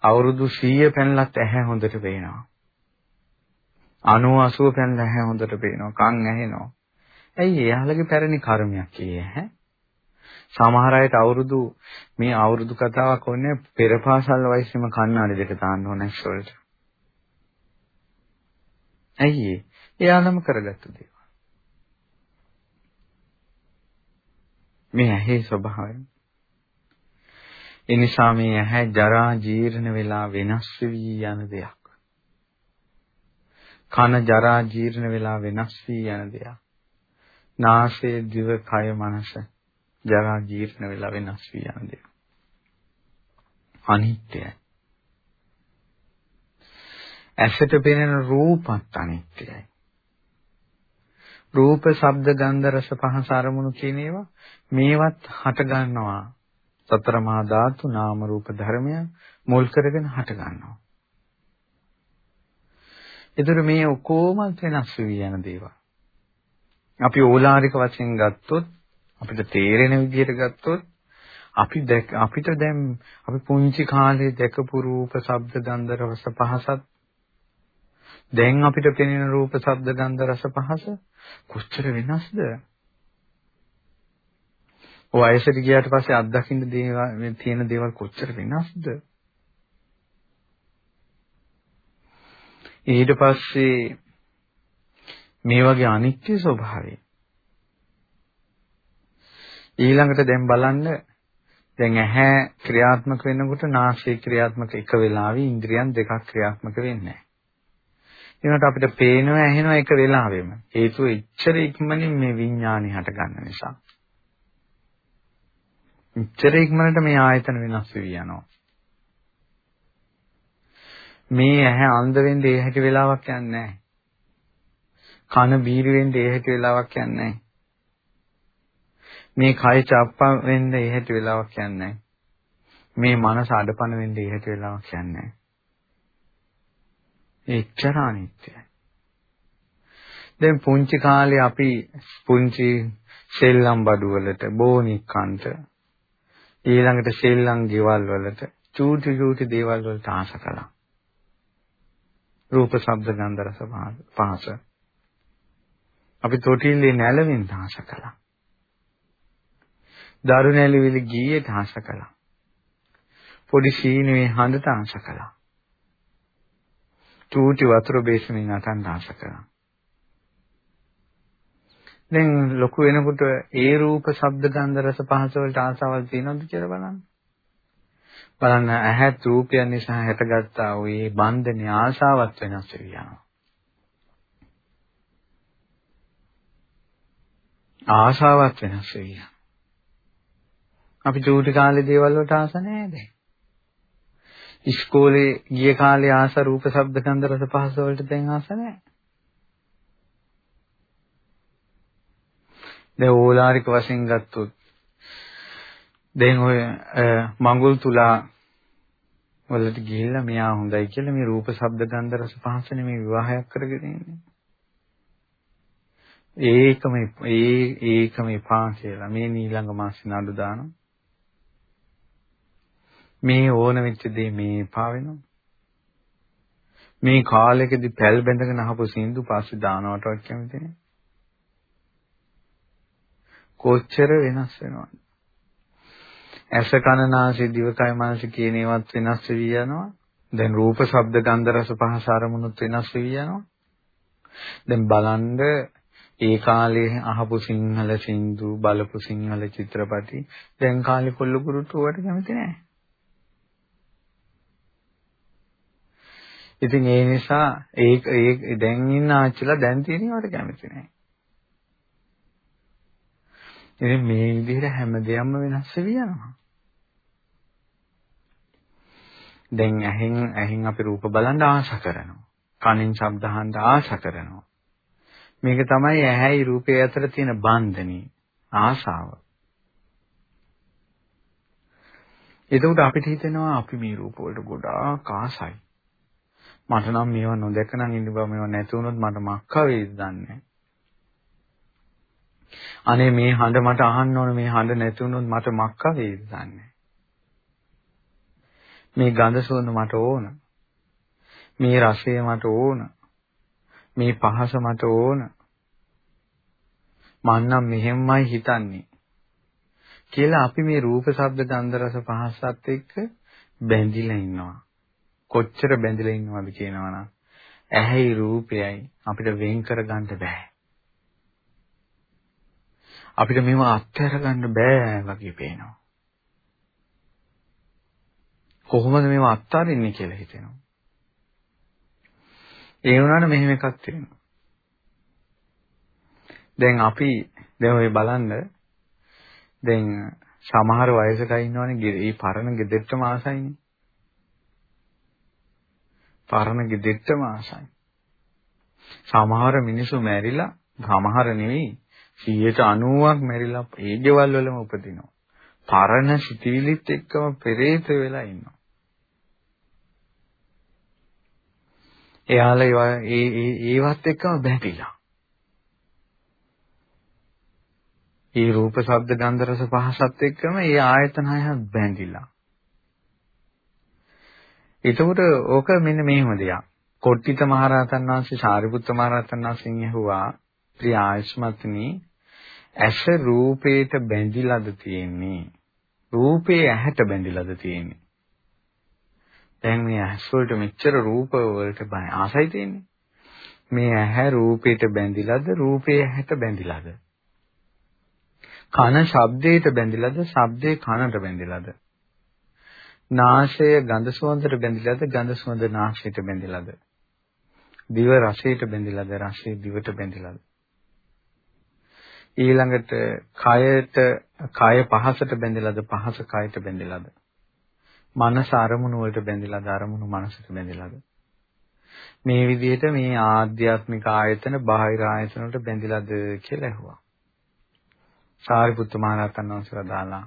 අවුරුදු 100 පැනලත් ඇහැ හොඳට පේනවා. 90 80 පැනලා ඇහැ හොඳට පේනවා. කන් ඇහෙනවා. ඇයි එයාලගේ පැරණි කර්මයක් ඒ ඇහැ? සමහර අයට අවුරුදු මේ අවුරුදු කතාවක් ඕනේ පෙරපාසල් වයසේම කන්නාඩි දෙක තාන්න ඕනේ ඇක්චුවල්ට. ඇයි ඒ? එයාලම කරගත්ත දේවල්. මේ ඇහි ස්වභාවය. ඒ නිසා මේ ඇහැ ජරා ජීර්ණ වෙලා වෙනස් වී යන දෙයක්. කන ජරා ජීර්ණ වෙලා වෙනස් වී යන දෙයක්. නාසය දිව කය මනස ජරා ජීර්ණ වෙලා වෙනස් වී යන දෙයක්. අනිත්‍යයි. ඇසට පෙනෙන රූපත් අනිත්‍යයි. රූප, ශබ්ද, ගන්ධ, රස, පහස අරමුණු කියන ඒවා මේවත් හට ගන්නවා. සතර මහා ධාතු නාම රූප ධර්මය මුල් කරගෙන හට ගන්නවා. ඒතර මේ ඔක්කොම වෙනස් වී යන දේවල්. අපි ඕලාරික වශයෙන් ගත්තොත් අපිට තේරෙන විදිහට ගත්තොත් අපි දැක් අපිට දැන් අපි පුංචි කාලේ දැකපු රූප, ශබ්ද, ගන්ධ, රස, පහසත් දැන් අපිට පෙනෙන රූප, ශබ්ද, ගන්ධ, රස, පහස කොච්චර වෙනස්ද? වයසට ගියාට පස්සේ අත්දකින්න දේවල් තියෙන දේවල් කොච්චර වෙනස්ද? ඊට පස්සේ මේ වගේ අනිත්‍ය ස්වභාවය. ඊළඟට දැන් බලන්න දැන් ඇහැ ක්‍රියාත්මක වෙනකොට නාසය ක්‍රියාත්මක එක වෙලාවෙ ඉන්ද්‍රියන් දෙකක් ක්‍රියාත්මක වෙන්නේ එනකොට අපිට පේනවා ඇහෙනවා එක වෙලාවෙම. හේතුව එච්චර ඉක්මනින් මේ විඥානය හට ගන්න නිසා. ඉච්ඡර ඉක්මනට මේ ආයතන වෙනස් වෙවි යනවා. මේ ඇහැ අන්ධ වෙන්නේ ඒ හැටි වෙලාවක් යන්නේ නැහැ. කන බීරි වෙන්නේ ඒ හැටි වෙලාවක් යන්නේ නැහැ. මේ කය චප්ප වෙන්නේ ඒ හැටි වෙලාවක් යන්නේ නැහැ. මේ මනස අඩපණ වෙන්නේ ඒ හැටි වෙලාවක් යන්නේ නැහැ. එච්චර අනිත්‍යයි. දැන් පුංචි කාලේ අපි පුංචි සෙල්ලම් බඩු වලට බෝනික්කන්ට ඊළඟට සෙල්ලම් ගෙවල් වලට චූටි චූටි දේවල් වලට ආස කළා. රූප ශබ්ද ගන්ධ රස පහස. අපි තොටිල්ලේ නැලමින් ආස කළා. දරු නැලිවිලි ගීයට ආස කළා. පොඩි සීනුවේ හඬට ආස කළා. චූටි වතුර බේසමින් අතන් ආස කරා. දැන් ලොකු වෙනකොට ඒ රූප, ශබ්ද, ගන්ධ, රස, පහස වලට ආසාවල් තියෙනවද කියලා බලන්න. බලන්න ඇහත් රූපයන් නිසා හැටගත්තා වූ මේ බන්ධනේ ආශාවත් වෙනස් වෙවි යනවා. ආශාවත් වෙනස් වෙවි යනවා. අපි චූටි කාලේ දේවල් වලට ආස නැහැ දැන්. ඉස්කෝලේ ගිය කාලේ ආස රූප ශබ්ද ගන්ධ රස පහස වලට දැන් ආස නැහැ. දැන් ඕලාරික වශයෙන් ගත්තොත් දැන් ඔය මඟුල් තුලා වලට ගිහිල්ලා මෙයා හොඳයි කියලා මේ රූප ශබ්ද ගන්ධ රස පහසනේ මේ විවාහයක් කරගෙන ඉන්නේ. ඒකම ඒ ඒකම එපා කියලා මේ ඊළඟ මාසේ නඩු දානවා. මේ ඕන වෙච්ච දේ මේ පා වෙනවා. මේ කාලෙකදී පැල් බැඳගෙන අහපු සින්දු පස්සේ දානවටවත් කැමති නෑ. කොච්චර වෙනස් වෙනවද? ඇස කන නාසය දිවකය මනස කියන ඒවාත් වෙනස් වෙවි යනවා. දැන් රූප, ශබ්ද, ගන්ධ, රස, පහස අරමුණුත් වෙනස් වෙවි යනවා. දැන් බලන්න ඒ කාලේ අහපු සිංහල සින්දු බලපු සිංහල චිත්‍රපටි දැන් කාලේ කොල්ල කුරුට්ටු වට කැමති නෑ. ඉතින් ඒ නිසා ඒක ඒ දැන් ඉන්න ආච්චිලා දැන් තියෙනවට කැමති නැහැ. ඉතින් මේ විදිහට හැම දෙයක්ම වෙනස් වෙවි යනවා. දැන් ඇහෙන් ඇහෙන් අපි රූප බලන්න ආශ කරනවා. කනින් ශබ්ද අහන්න ආශ කරනවා. මේක තමයි ඇහැයි රූපය අතර තියෙන බන්ධනී ආශාව. එතකොට අපිට හිතෙනවා අපි මේ රූප වලට ගොඩාක් ආසයි. මට නම් මේවා නොදැක නම් ඉන්න බෑ මේවා නැති වුණොත් මට මක්ක වේද දන්නේ අනේ මේ හඬ මට අහන්න ඕන මේ හඬ නැති වුණොත් මට මක්ක වේද දන්නේ? මේ ගඳ සුවඳ මට ඕන. මේ රසය මට ඕන. මේ පහස මට ඕන. මන්නම් මෙහෙම්මයි හිතන්නේ. කියලා අපි මේ රූප ශබ්ද ගන්ධ රස පහසත් එක්ක බැඳිලා ඉන්නවා. කොච්චර බැඳිලා ඉන්නවද කියනවනම් ඇහැයි රූපයයි අපිට වෙන් කරගන්න බෑ. අපිට මේවා අත්හැර ගන්න බෑ වගේ පේනවා. කොහොමද මේවා අත්හරින්නේ කියලා හිතෙනවා. ඒ වුණාට මෙහෙම එකක් තියෙනවා. දැන් අපි දැන් ඔය බලන්න දැන් සමහර වයසක ඉන්නවනේ ඒ පරණ ගෙදරටම ආසයිනේ. පරණ ගෙදෙට්ටම ආසයි. සමහර මිනිස්සු මැරිලා සමහර නෙවෙයි 90ක් මැරිලා ඒ ගෙවල් වලම උපදිනවා. පරණ සිතිවිලිත් එක්කම පෙරේත වෙලා ඉන්නවා. එයාලා ඒ ඒ ඒවත් එක්කම බැඳිලා. ඒ රූප ශබ්ද ගන්ධ රස පහසත් එක්කම ඒ ආයතන හය බැඳිලා. එතකොට ඕක මෙන්න මෙහෙම දෙයක්. කොට්ටිත මහරහතන් වහන්සේ සාරිපුත්ත මහරහතන් වහන්සේගෙන් ඇහුවා ප්‍රිය ආයස්මත්නි ඇස රූපේට බැඳිලාද තියෙන්නේ? රූපේ ඇහැට බැඳිලාද තියෙන්නේ? දැන් මේ ඇස් වලට මෙච්චර රූප වලට ආසයි තියෙන්නේ. මේ ඇහැ රූපයට බැඳිලාද රූපේ ඇහැට බැඳිලාද? කන ශබ්දයට බැඳිලාද ශබ්දේ කනට බැඳිලාද? නාසය ගඳ සුවඳට බැඳිලාද ගඳ සුවඳ නාසයට බැඳිලාද? දිව රසයට බැඳිලාද රසය දිවට බැඳිලාද? ඊළඟට කයට කය පහසට බැඳිලාද පහස කයට බැඳිලාද? මනස අරමුණු වලට බැඳිලාද අරමුණු මනසට බැඳිලාද? මේ විදිහට මේ ආධ්‍යාත්මික ආයතන බාහිර ආයතන වලට බැඳිලාද කියලා ඇහුවා. සාරිපුත්ත මහ රහතන් වහන්සේලා දාලා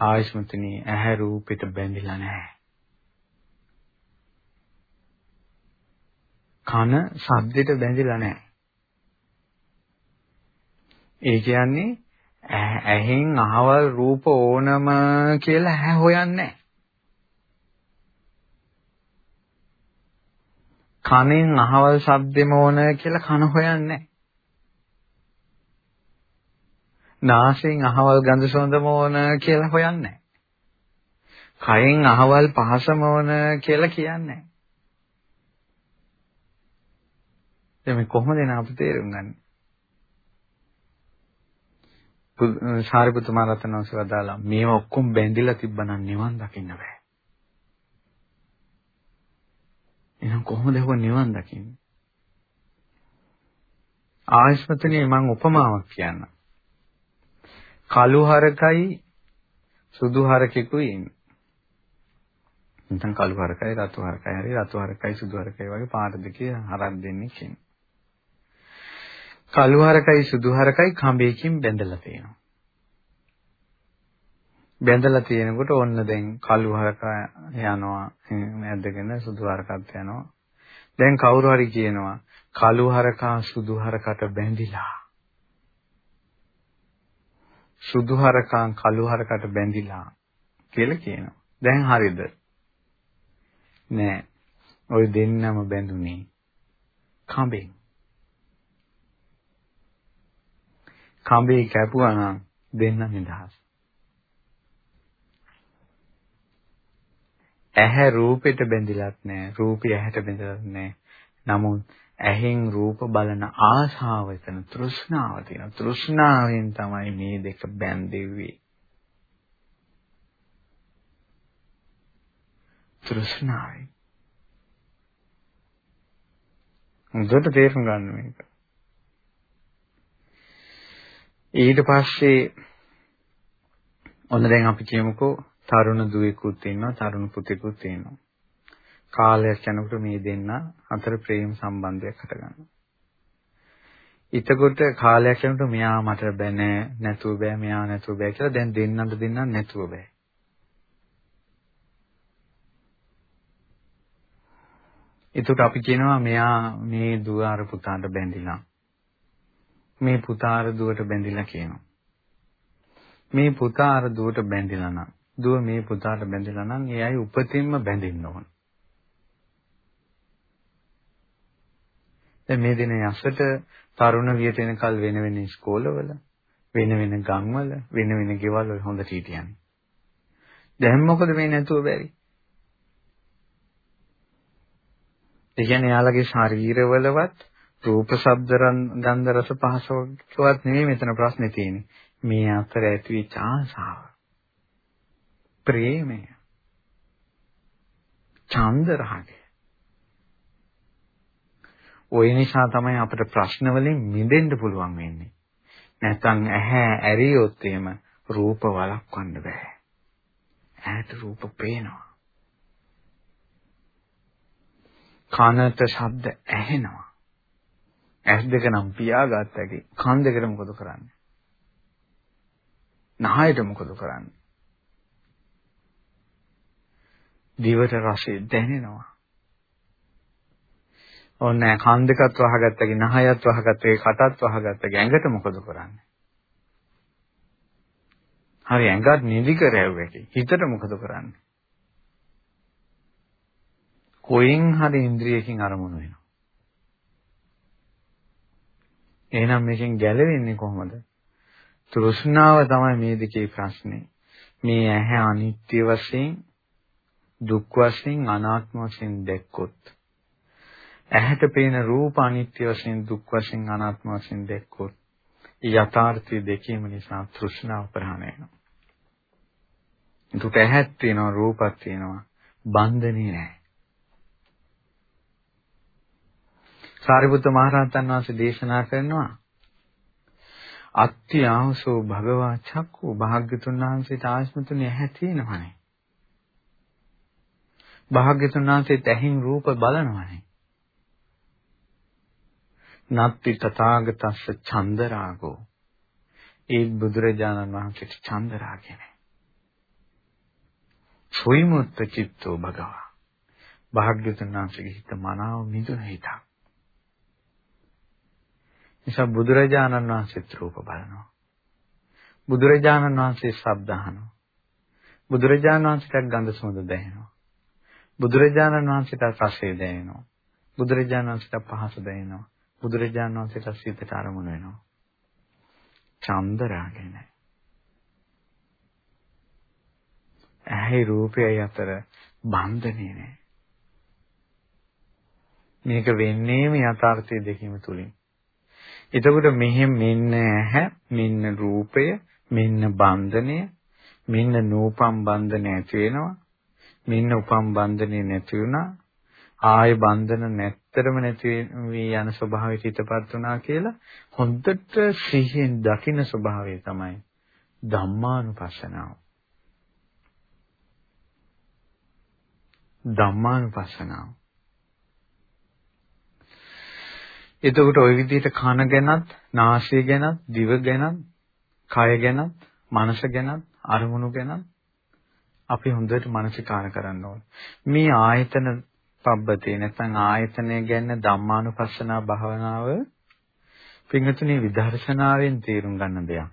ආයස්මතුනි ඇහැ රූපෙට බැඳිලා නැහැ. කන ශබ්දෙට බැඳිලා නැහැ. ඒ කියන්නේ ඇහෙන් අහවල් රූප ඕනම කියලා ඇහැ හොයන්නේ නැහැ. කනෙන් අහවල් ශබ්දෙම ඕන කියලා කන හොයන්නේ නාසයෙන් අහවල් ගඳ සුවඳම ඕන කියලා හොයන්නේ කයෙන් අහවල් පහසම ඕන කියලා කියන්නේ දැන් මේ කොහොමද එන අපිට තේරුම් ගන්නේ? සාරිපුත්ත මහ රහතන් වහන්සේ වදාලා මේව ඔක්කොම බැඳිලා තිබ්බනම් නිවන් දකින්න බෑ එහෙනම් කොහොමද ඒක නිවන් දකින්නේ? ආයස්මතනේ මම උපමාවක් කියන්නම්. කළු හරකයි සුදු හරකෙකුයි ඉන්නේ. නැත්නම් කළු හරකයි රතු හරකයි හරි රතු හරකයි සුදු හරකයි වගේ පාට දෙකේ හරක් දෙන්නේ කියන්නේ. කළු හරකයි සුදු හරකයි කඹයකින් බැඳලා තියෙනවා. බැඳලා තියෙනකොට ඔන්න දැන් කළු හරක යනවා ඇදගෙන සුදු හරකත් යනවා. දැන් කවුරු හරි කියනවා කළු හරකා සුදු හරකට බැඳිලා. සුදු හරකා කළු හරකට බැඳිලා කියලා කියනවා. දැන් හරිද? නෑ. ওই දෙන්නම බැඳුනේ කඹෙන්. කඹේ කැපුවා නම් දෙන්න නිදහස් ඇහැ රූපෙට බැඳිලත් නැහැ. රූපය ඇහැට බැඳිලත් නැහැ. නමුත් ඇහෙන් රූප බලන ආශාව එතන තෘෂ්ණාව තියෙනවා. තෘෂ්ණාවෙන් තමයි මේ දෙක බැඳෙන්නේ. තෘෂ්ණාවයි. හොඳට තේරුම් ගන්න මේක. ඊට පස්සේ ඔන්න දැන් අපි කියමුකෝ තරුණ දුවෙකුත් ඉන්නවා තරුණ පුතෙකුත් ඉන්නවා. කාලයක් යනකොට මේ දෙන්න අතර ප්‍රේම සම්බන්ධයක් හටගන්නවා. ඊටකොට කාලයක් යනකොට මෙයා මට බෑ නැතුව බෑ මෙයා නැතුව බෑ කියලා දැන් දෙන්නට දෙන්නත් නැතුව බෑ. එතකොට අපි කියනවා මෙයා මේ දුව අර පුතාට බැඳිලා. මේ පුතා අර දුවට බැඳිලා කියනවා. මේ පුතා අර දුවට බැඳිලා නම් දුව මේ පුතාට බැඳිලා නම් ඒ අය උපතින්ම බැඳින්න ඕන. දැන් මේ දින යසට තරුණ වියට එනකල් වෙන වෙන ඉස්කෝලවල වෙන වෙන ගම්වල වෙන වෙන ගෙවල් වල හොඳට හිටියන්නේ. දැන් මොකද මේ නැතුව බැරි? ඒ කියන්නේ යාළගේ ශරීරවලවත් රූප ශබ්ද ගන්ධ රස පහසවත් නෙමෙයි මෙතන ප්‍රශ්නේ තියෙන්නේ. මේ අතර ඇතිවෙච්ච ආසාව. ප්‍රේමය. ඡන්ද රාගය ওই නිසා තමයි අපිට ප්‍රශ්න වලින් මිදෙන්න පුළුවන් වෙන්නේ. නැත්නම් ඇහැ ඇරියොත් එහෙම රූප වළක්වන්න බෑ. ඇහැට රූප පේනවා. කනට ශබ්ද ඇහෙනවා. ඇස් දෙක නම් පියාගත්තකි කන් දෙකට මොකද කරන්නේ නහයට මොකද කරන්නේ දිවට රසය දැනෙනවා. ඕන්න කන් දෙකත් වහගත්තගේ නහයත් වහගත්තගේ කටත් වහගත්තගේ ඇඟට මොකද කරන්නේ? හරි ඇඟත් නිදි කරෑව්වකි. හිතට මොකද කරන්නේ? කොයින් හරි ඉන්ද්‍රියකින් අරමුණු වෙනවා. එහෙනම් මේකෙන් ගැලවෙන්නේ කොහොමද? තෘෂ්ණාව තමයි මේ දෙකේ ප්‍රශ්නේ. මේ ඇහැ අනිත්‍ය වශයෙන් දුක් වශයෙන් අනාත්ම වශයෙන් දැක්කොත් ඇහැට පේන රූප අනිත්‍ය වශයෙන් දුක් වශයෙන් අනාත්ම වශයෙන් දැක්කොත් යථාර්ථය දෙකීම නිසා තෘෂ්ණාව ප්‍රහාණය වෙනවා. ඒකට ඇහක් තියෙනවා රූපක් තියෙනවා බන්ධනේ නැහැ. සාරිපුත්ත මහරහතන් වහන්සේ දේශනා කරනවා අත්ති ආවසෝ භගවා චක්කු භාග්‍යතුන් වහන්සේට ආශ්මතුනේ ඇහැ තියෙනවනේ. භාග්‍යතුන් වහන්සේත් ඇහින් රූප බලනවනේ. නත්ති තථාගතස්ස චන්දරාගෝ ඒ බුදුරජාණන් වහන්සේට චන්දරාගය නැහැ. සොයිමුත්ත චිත්තෝ භගවා භාග්‍යතුන් වහන්සේගේ හිත මනාව මිදුන හිතක්. නිසා බුදුරජාණන් වහන්සේත් රූප බලනවා. බුදුරජාණන් වහන්සේ ශබ්ද අහනවා. බුදුරජාණන් වහන්සේට ගන්ධ සුවඳ දැනෙනවා. බුදුරජාණන් වහන්සේට රසය දැනෙනවා. බුදුරජාණන් වහන්සේට පහස දැනෙනවා. බුදුරජාණන් වහන්සේට සිතට අරමුණු වෙනවා. ඡන්ද රාගය නැහැ. ඇහි රූපයයි අතර බන්ධනේ නැහැ. මේක වෙන්නේම යථාර්ථයේ දෙකීම තුලින්. එතකොට මෙහෙම මෙන්න ඇහැ, මෙන්න රූපය, මෙන්න බන්ධනය, මෙන්න නූපම් බන්ධනය ඇති වෙනවා. මෙන්න උපම් බන්ධනේ නැති වුණා. ආය බන්ධන නැත්තරම නැති වී යන ස්වභාවයට හිතපත් වුණා කියලා හොඳට සිහියෙන් දකින ස්වභාවය තමයි ධම්මානුපස්සනාව. ධම්මානුපස්සනාව. එතකොට ওই විදිහට කන ගැනත්, නාසය ගැනත්, දිව ගැනත්, කය ගැනත්, මනස ගැනත්, අරමුණු ගැනත් අපි හොඳට මනසිකාර කරන්න ඕනේ. මේ ආයතන පබ්බතේ නැත්නම් ආයතනය ගැන ධම්මානුපස්සනා භාවනාව පින්වතුනි විදර්ශනාවෙන් තේරුම් ගන්න දෙයක්.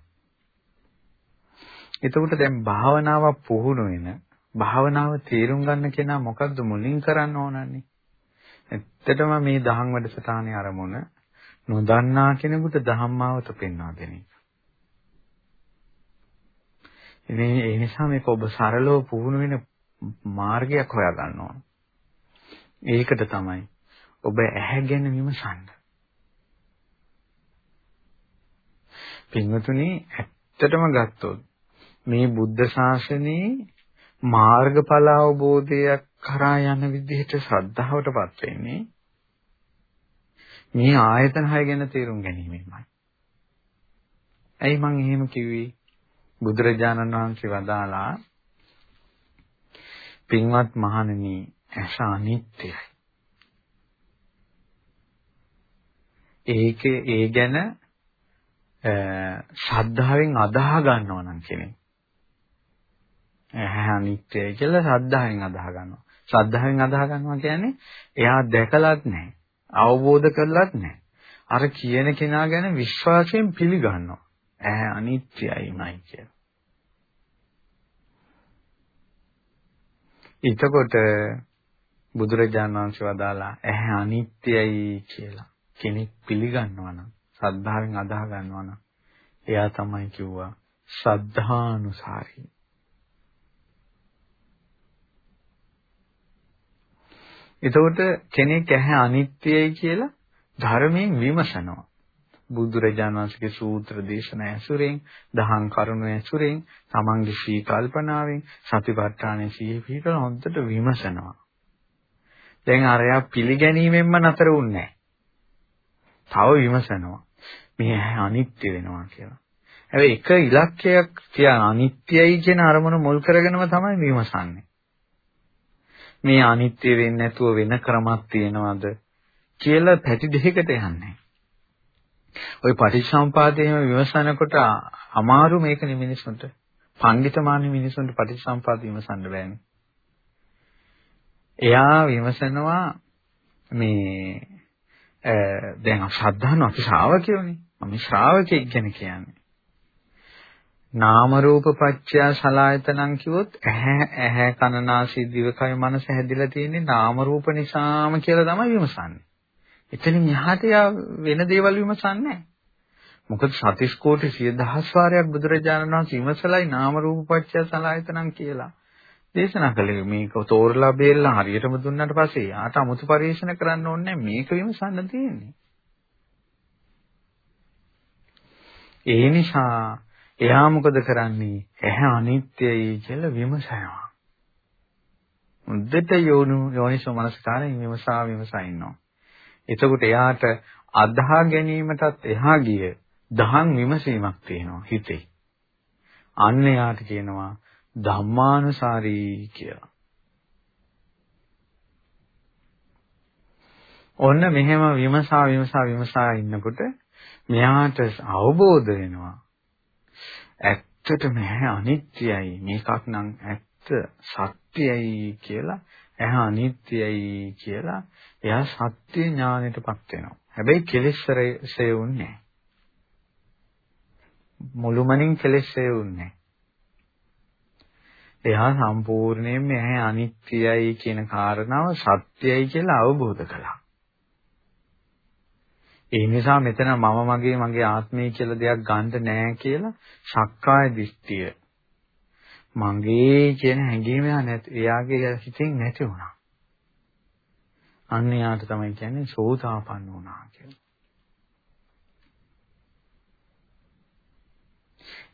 එතකොට දැන් භාවනාව පුහුණු වෙන භාවනාව තේරුම් ගන්න කෙනා මොකද්ද මුලින් කරන්න ඕනන්නේ? ඇත්තටම මේ දහම් වැඩසටහනේ අරමුණ නොදන්නා කෙනෙකුට ධම්මාවත පෙන්වා දෙන එක. ඉතින් ඒ නිසා මේක ඔබ සරලව පුහුණු වෙන මාර්ගයක් හොයා ගන්න ඕන. ඒකට තමයි ඔබ ඇහැගෙන විමසන්න. පින්වතුනි ඇත්තටම ගත්තොත් මේ බුද්ධ ශාසනයේ මාර්ගඵල අවබෝධයක් කරා යන විදිහට ශ්‍රද්ධාවටපත් වෙන්නේ මේ ආයතන හය ගැන තේරුම් ගැනීමෙන්මයි. ඇයි මං එහෙම කිව්වේ? බුදුරජාණන් වහන්සේ වදාලා පින්වත් මහණෙනි ඇස අනිත්‍යයි. ඒකේ ඒ ගැන ශ්‍රද්ධාවෙන් අදාහ ගන්නවා නම් කෙනෙක් ඇහැ අනිත්‍යයි කියලා ශ්‍රද්ධාවෙන් අදාහ ගන්නවා. ශ්‍රද්ධාවෙන් අදාහ ගන්නවා කියන්නේ එයා දැකලත් නැහැ. අවබෝධ කරලත් නැහැ. අර කියන කෙනා ගැන විශ්වාසයෙන් පිළිගන්නවා. ඇහැ අනිත්‍යයිමයි කියලා. එතකොට බුදුරජාණන් වහන්සේ වදාලා ඇහැ අනිත්‍යයි කියලා කෙනෙක් පිළිගන්නවා නම් ශ්‍රද්ධාවෙන් අදාහ ගන්නවා නම් එයා තමයි කිව්වා ශ්‍රද්ධානුසාරී එතකොට කෙනෙක් ඇහැ අනිත්‍යයි කියලා ධර්මයෙන් විමසනවා. බුදුරජාණන් වහන්සේගේ සූත්‍ර දේශනා ඇසුරෙන්, දහම් කරුණු ඇසුරෙන්, තමන්ගේ සී කල්පනාවෙන්, සතිපට්ඨානයේ සිහි පිහිටලා හොඳට විමසනවා. දැන් අරයා පිළිගැනීමෙන්ම නතර වුන්නේ තව විමසනවා. මේ අනිත්‍ය වෙනවා කියලා. හැබැයි එක ඉලක්කයක් තියා අනිත්‍යයි කියන අරමුණ මුල් කරගෙනම තමයි විමසන්නේ. මේ අනිත්‍ය වෙන්නේ නැතුව වෙන ක්‍රමයක් තියනවද කියලා පැති දෙකකට යන්නේ. ওই පටිච්චසමුපාදයේම විමසනකොට අමාරු මේක මිනිසුන්ට. පඬිතමානි මිනිසුන්ට පටිච්චසමුපාද විමසන්න බෑනේ. එයා විමසනවා මේ දැන් ශ්‍රද්ධාන අපි ශ්‍රාවකයෝනේ. අපි ශ්‍රාවකෙක් ගැන කියන්නේ. නාම රූප පත්‍ය සලායතනං කිව්වොත් ඇහැ ඇහැ කන නාසය දිවකය මනස හැදිලා තියෙන්නේ නාම රූප නිසාම කියලා තමයි විමසන්නේ. එතනින් එහාට යා වෙන දේවල් විමසන්නේ නැහැ. මොකද සතිස් කෝටි සිය දහස් වාරයක් බුදුරජාණන් වහන්සේ විමසලයි නාම රූප පත්‍ය සලායතනං කියලා. දේශනා කළේ මේක තෝරලා බේරලා හරියටම දුන්නාට පස්සේ යාට 아무තු පරිශන කරන්න ඕනේ මේක විමසන්න තියෙන්නේ. ඒ නිසා එයා මොකද කරන්නේ? ඇහැ අනිත්‍යයි කියලා විමසනවා. මුද්දට යෝනු යෝනිසෝ මනස්කාරයෙන් විමසා විමසා ඉන්නවා. එතකොට එයාට අදහා ගැනීමටත් එහා ගිය දහම් විමසීමක් තියෙනවා හිතේ. අන්න එයාට කියනවා ධම්මානුසාරී කියලා. ඔන්න මෙහෙම විමසා විමසා විමසා ඉන්නකොට මෙයාට අවබෝධ වෙනවා. ඇත්තටම අනිත්‍යයි මේකක් නම් ඇත්ත සත්‍යයි කියලා එහා අනිත්‍යයි කියලා එයා සත්‍ය ඥාණයටපත් වෙනවා. හැබැයි කෙලෙස්තරේ උන්නේ මුළුමනින් කෙලෙස්සේ උන්නේ එයා සම්පූර්ණයෙන්ම ඇහැ අනිත්‍යයි කියන කාරණාව සත්‍යයි කියලා අවබෝධ කළා. ඒ නිසා මෙතන මම මගේ මගේ ආත්මය කියලා දෙයක් ගන්න නෑ කියලා සක්කාය දිට්ඨිය මගේ කියන හැඟීම එයාගේ හිතෙන් නැති වුණා. අන්න යාට තමයි කියන්නේ සෝතාපන්න වුණා කියලා.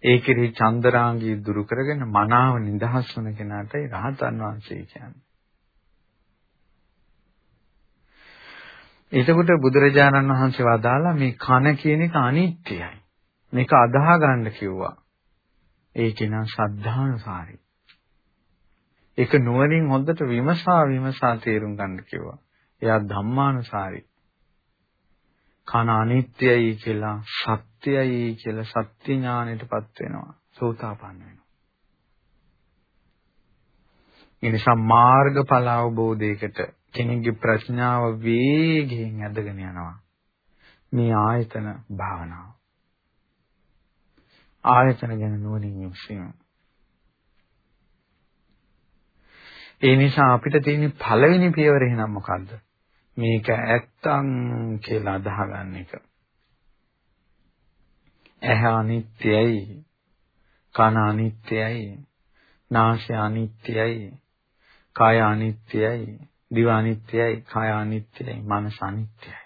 ඒකෙදි චන්දරාංගී දුරු කරගෙන මනාව නිදහස් වන කෙනාටයි රහතන් වහන්සේ කියන්නේ. එතකොට බුදුරජාණන් වහන්සේ වදාලා මේ කන කියන එක අනිත්‍යයි. මේක අදාහ ගන්න කිව්වා. ඒක නම් ශ්‍රද්ධානුසාරයි. ඒක නුවණින් හොඳට විමසා විමසා තේරුම් ගන්න කිව්වා. එයා ධම්මානුසාරී. කන අනිත්‍යයි කියලා සත්‍යයි කියලා සත්‍ය ඥාණයටපත් වෙනවා. සෝතාපන්න වෙනවා. එනිසා මාර්ගඵල අවබෝධයකට කෙනෙක්ගේ ප්‍රඥාව වේගයෙන් ඇදගෙන යනවා. මේ ආයතන භාවනාව. ආයතන ගැන නුවණින් විමසීම. ඒ නිසා අපිට තියෙන පළවෙනි පියවර එහෙනම් මොකද්ද? මේක ඇත්තම් කියලා අදහගන්න එක. ඇහැ අනිත්‍යයි, කන අනිත්‍යයි, නාසය අනිත්‍යයි, කය අනිත්‍යයි, දිව අනිත්‍යයි, කය අනිත්‍යයි, මනස අනිත්‍යයි.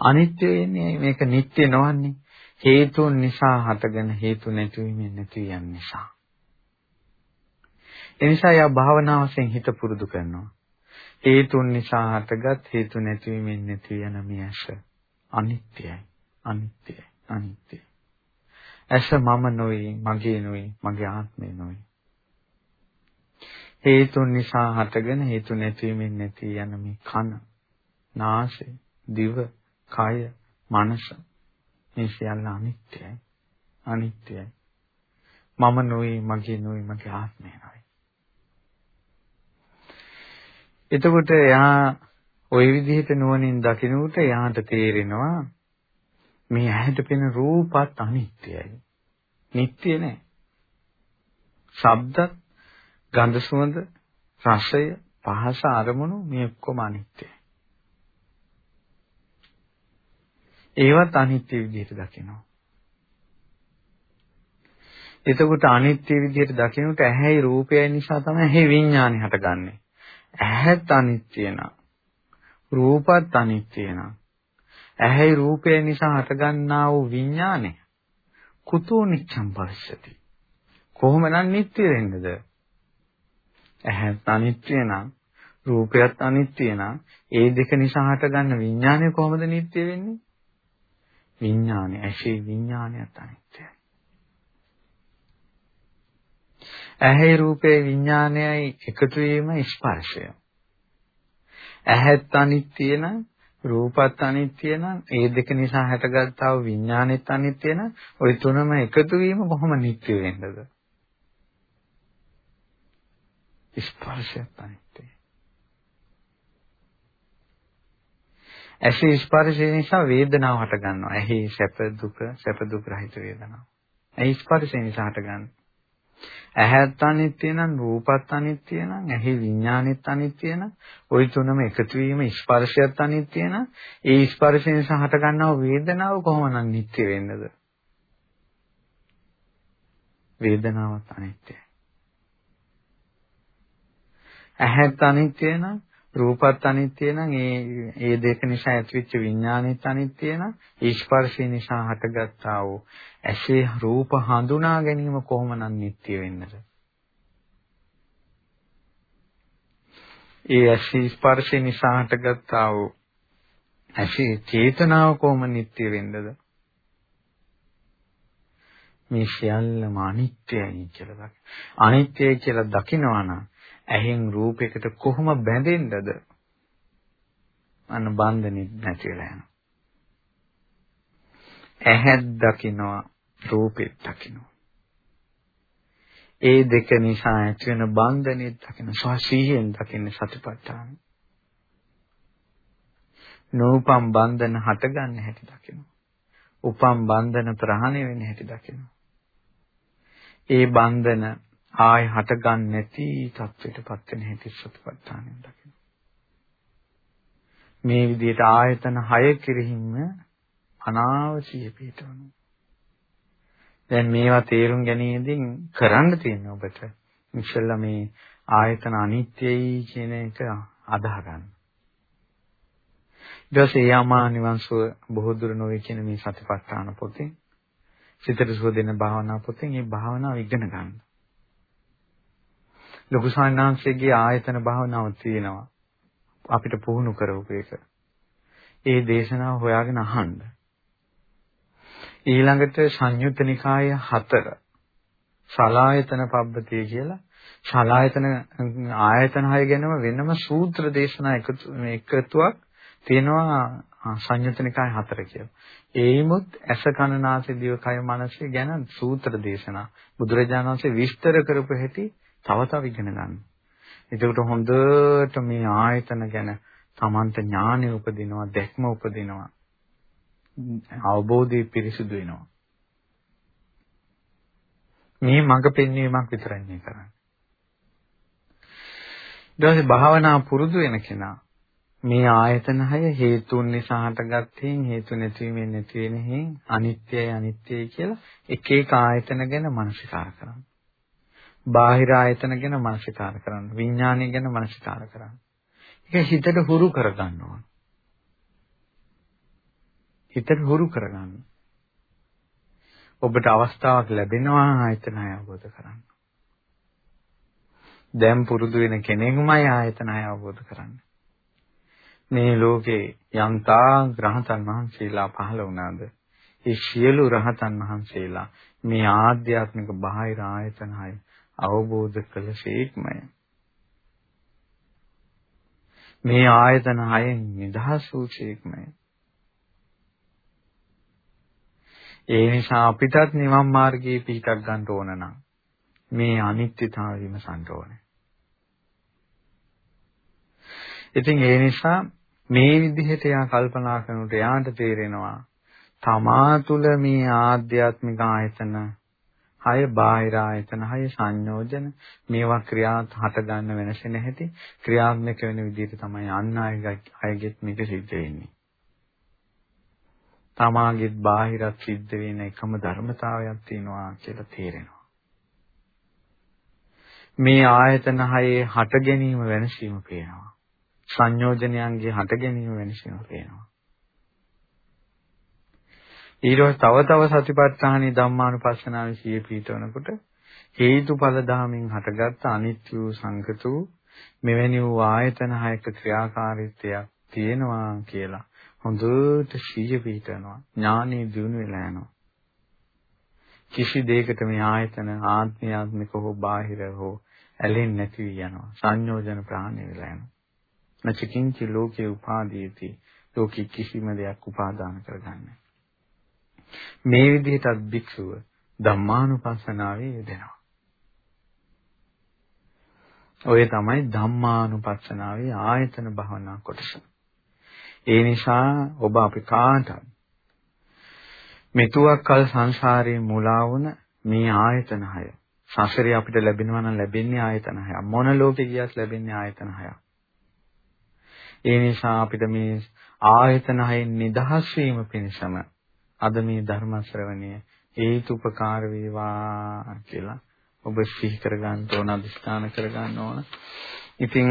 අනිත්‍ය වෙන්නේ මේක නිට්ටය නොවන්නේ. හේතුන් නිසා හටගෙන හේතු නැතිවීමෙන් නැති යන නිසා. එනිසා යා භාවනාවෙන් හිත පුරුදු කරනවා. හේතුන් නිසා හටගත් හේතු නැතිවීමෙන් නැති යන මේ ඇස අනිත්‍යයි අනිත්‍යයි අනිත්‍යයි ඇස මම නොවේ මගේ නොවේ මගේ ආත්මය නොවේ හේතුන් නිසා හටගෙන හේතු නැතිවීමෙන් නැති යන මේ කන නාසය දිව කය මනස මේ සියල්ල අනිත්‍යයි අනිත්‍යයි මම නොවේ මගේ නොවේ මගේ ආත්මය නොවේ එතකොට එයා ওই විදිහට නුවණින් දකිනකොට එයාට තේරෙනවා මේ ඇහැට පෙනෙන රූපත් අනිත්‍යයි. නිට්ටය නෑ. ශබ්දත්, ගන්ධ සුවඳ, රසය, පහස අරමුණු මේ ඔක්කොම අනිත්‍යයි. ඒවත් අනිත්‍ය විදිහට දකිනවා. එතකොට අනිත්‍ය විදිහට දකිනකොට ඇහැයි රූපයයි නිසා තමයි ඇහි විඥානය හටගන්නේ. ඇහත් අනිත්‍ය නම් රූපත් අනිත්‍ය නම් ඇහැයි රූපය නිසා හටගන්නා වූ විඥානය කුතෝ නිච්ඡම් පරිස්සති කොහොමනම් නිට්ටය වෙන්නද ඇහත් අනිත්‍ය නම් රූපයත් අනිත්‍ය නම් ඒ දෙක නිසා හටගන්න විඥානය කොහොමද නිට්ටය වෙන්නේ විඥානය ඇසේ විඥානයත් අනිත්‍යයි ඇහැයි රූපේ විඥානයයි එකතු වීම ස්පර්ශය. ඇහත් අනිත්‍ය නම් රූපත් අනිත්‍ය නම් ඒ දෙක නිසා හැටගත්තා වූ විඥානෙත් අනිත්‍ය නම් ওই තුනම එකතු වීම කොහොම නිට්ටය වෙන්නද? ස්පර්ශයත් අනිත්‍යයි. ඇසේ ස්පර්ශය නිසා වේදනාව හට ගන්නවා. ඇහි සැප දුක සැප දුක රහිත වේදනාව. ඇයි ස්පර්ශය නිසා හටගන්නේ? ඇහත් අනිත්‍ය නම් රූපත් අනිත්‍ය නම් ඇහි විඥානෙත් අනිත්‍ය නම් ওই තුනම එකතු වීම ස්පර්ශයත් අනිත්‍ය නම් ඒ ස්පර්ශයෙන් නිසා හට ගන්නව වේදනාව කොහොමනම් නිට්ටය වෙන්නද වේදනාවත් අනිත්‍යයි ඇහත් අනිත්‍ය නම් රූපත් අනිත්‍ය නම් ඒ ඒ දෙක නිසා ඇතිවෙච්ච විඥානෙත් අනිත්‍ය නම් ස්පර්ශය නිසා හටගත්තා වූ ඇසේ රූප හඳුනා ගැනීම කොහොමනම් නිට්ටය වෙන්නද? ඒ ඇසේ ස්පර්ශය නිසා හටගත්තා වූ ඇසේ චේතනාව කොහොම නිට්ටය වෙන්නද? මේ සියල්ලම අනිත්‍යයි කියලා දකින. අනිත්‍යයි කියලා දකිනවා නම් ඇහෙන් රූපයකට කොහොම බැඳෙන්නද? අන්න බන්ධනෙ නැති වෙලා යනවා. ඇහත් දකින්නවා රූපෙත් දකින්නවා. ඒ දෙක නිසා ඇති වෙන බන්ධනෙත් දකින්න ස්වසීයෙන් දකින්න සතිපට්ඨාන. නූපම් බන්ධන හටගන්න හැටි දකිනවා. උපම් බන්ධන ප්‍රහාණය වෙන හැටි දකිනවා. ඒ බන්ධන ආය හටගන්න නැති තත්වයටපත් වෙන හැටි සතිපට්ඨානෙන් දකිනවා. මේ විදිහට ආයතන 6 කිරීම අනාවශ්‍ය පිටවනවා. දැන් මේවා තේරුම් ගැනීමෙන් කරන්න තියෙන ඔබට ඉන්ෂල්ලා මේ ආයතන අනිත්‍යයි කියන එක අදාහ ගන්න. ඊට පස්සේ යාමා නිවන්සුව බොහෝ දුර නොවේ කියන මේ සතිපට්ඨාන පොතේ සිතට සුව දෙන භාවනා පොතෙන් මේ භාවනාව ඉගෙන ගන්න. ලොකු සාන්නාංශයේ ආයතන භාවනාවක් තියෙනවා. අපිට පුහුණු කරවපු එක. ඒ දේශනාව හොයාගෙන අහන්න. ඊළඟට සංයුත්ත නිකාය 4 සලායතන පබ්බතිය කියලා සලායතන ආයතන 6 ගැනම වෙනම සූත්‍ර දේශනා එකතු එකතුවක් තියෙනවා සංයුත්ත නිකාය 4 කියලා. ඒමුත් ඇස කන නාසය දිව කය මනස ගැන සූත්‍ර දේශනා බුදුරජාණන් වහන්සේ විස්තර කරපු හැටි තව තව ඉගෙන ගන්න. එතකොට හොඳට මේ ආයතන ගැන තමන්ට ඥානෙ උපදිනවා, දැක්ම උපදිනවා. අවබෝධය පිරිසුදු වෙනවා. මේ මඟ පෙන්වීමක් විතරයි මේ කරන්නේ. ඊට පස්සේ භාවනා පුරුදු වෙන කෙනා මේ ආයතන හය හේතුන් නිසා හටගත්තේන් හේතු නැතිවීමෙන් නැති වෙන හේන් අනිත්‍යයි අනිත්‍යයි කියලා එක එක ආයතන ගැන මනසිකාර කරන්න. බාහිර ආයතන ගැන මනසිකාර කරන්න. විඥානය ගැන මනසිකාර කරන්න. ඒක හිතට හුරු කරගන්න ඕන. හිතට හුරු කරගන්න. ඔබට අවස්ථාවක් ලැබෙනවා ආයතන අවබෝධ කරගන්න. දැන් පුරුදු වෙන කෙනෙකුමයි ආයතන අවබෝධ කරන්නේ. මේ ලෝකේ යම්තා රහතන් වහන්සේලා පහළ වුණාද ඒ සියලු රහතන් වහන්සේලා මේ ආධ්‍යාත්මික බාහිර ආයතන හය අවබෝධ කළ ශේක්මය මේ ආයතන හයෙන් නිදහස් වූ ශේක්මය ඒ නිසා අපිටත් නිවන් මාර්ගයේ පිහිටක් ගන්න ඕන නම් මේ අනිත්‍යතාවය විමසන්න ඕනේ. ඉතින් ඒ නිසා මේ විදිහට යා කල්පනා කරනකොට යාට තේරෙනවා තමා තුළ මේ ආධ්‍යාත්මික ආයතන හය බාහිර ආයතන හය සංයෝජන මේවා ක්‍රියාත් හට ගන්න වෙනස නැහැටි ක්‍රියාත්මක වෙන විදිහට තමයි අන් අයගෙත් මේක සිද්ධ වෙන්නේ. තමාගෙත් බාහිරත් සිද්ධ වෙන එකම ධර්මතාවයක් තියෙනවා කියලා තේරෙනවා. මේ ආයතන හයේ හට ගැනීම වෙනසීම පේනවා. සංයෝජනයන්ගේ හට ගැනීම වෙනසීම පේනවා. ඊළඟ තව තව සතිපට්ඨානී ධම්මානුපස්සනාවේ සිය පීඨවනකොට හේතුඵල ධාමෙන් හටගත් අනිත්‍ය වූ සංකත වූ මෙවැනි වූ ආයතන හයක ක්‍රියාකාරීත්වයක් තියෙනවා කියලා හොඳට සිහිය පිටනවා ඥානෙ දිනු වෙලා යනවා. කිසි දෙයකට මේ ආයතන ආත්මයාත්මික හෝ බාහිර හෝ ඇලෙන්නේ නැති වී යනවා. සංයෝජන ප්‍රාණය වෙලා යනවා. නචකින්ච ලෝකේ උපාදීති. ලෝකෙ කිසිම දෙයක් උපාදාන කරගන්නේ මේ විදිහටත් භික්ෂුව ධම්මානුපස්සනාවේ යෙදෙනවා ඔය තමයි ධම්මානුපස්සනාවේ ආයතන භවනා කොටස. ඒ නිසා ඔබ අපි කාටත් මෙතුවක් කල සංසාරේ මුලා වුණ මේ ආයතන හය සසරේ අපිට ලැබෙනවා නම් ලැබෙන්නේ ආයතන හය මොන ලෝකේ ගියත් ලැබෙන්නේ ආයතන හය ඒ නිසා අපිට මේ ආයතන හයෙන් නිදහස් වීම පිණිසම අද මේ ධර්ම ශ්‍රවණය හේතුපකාර වේවා කියලා ඔබ සිහි කර ගන්න ඕන අදිස්ථාන කර ගන්න ඕන. ඉතින්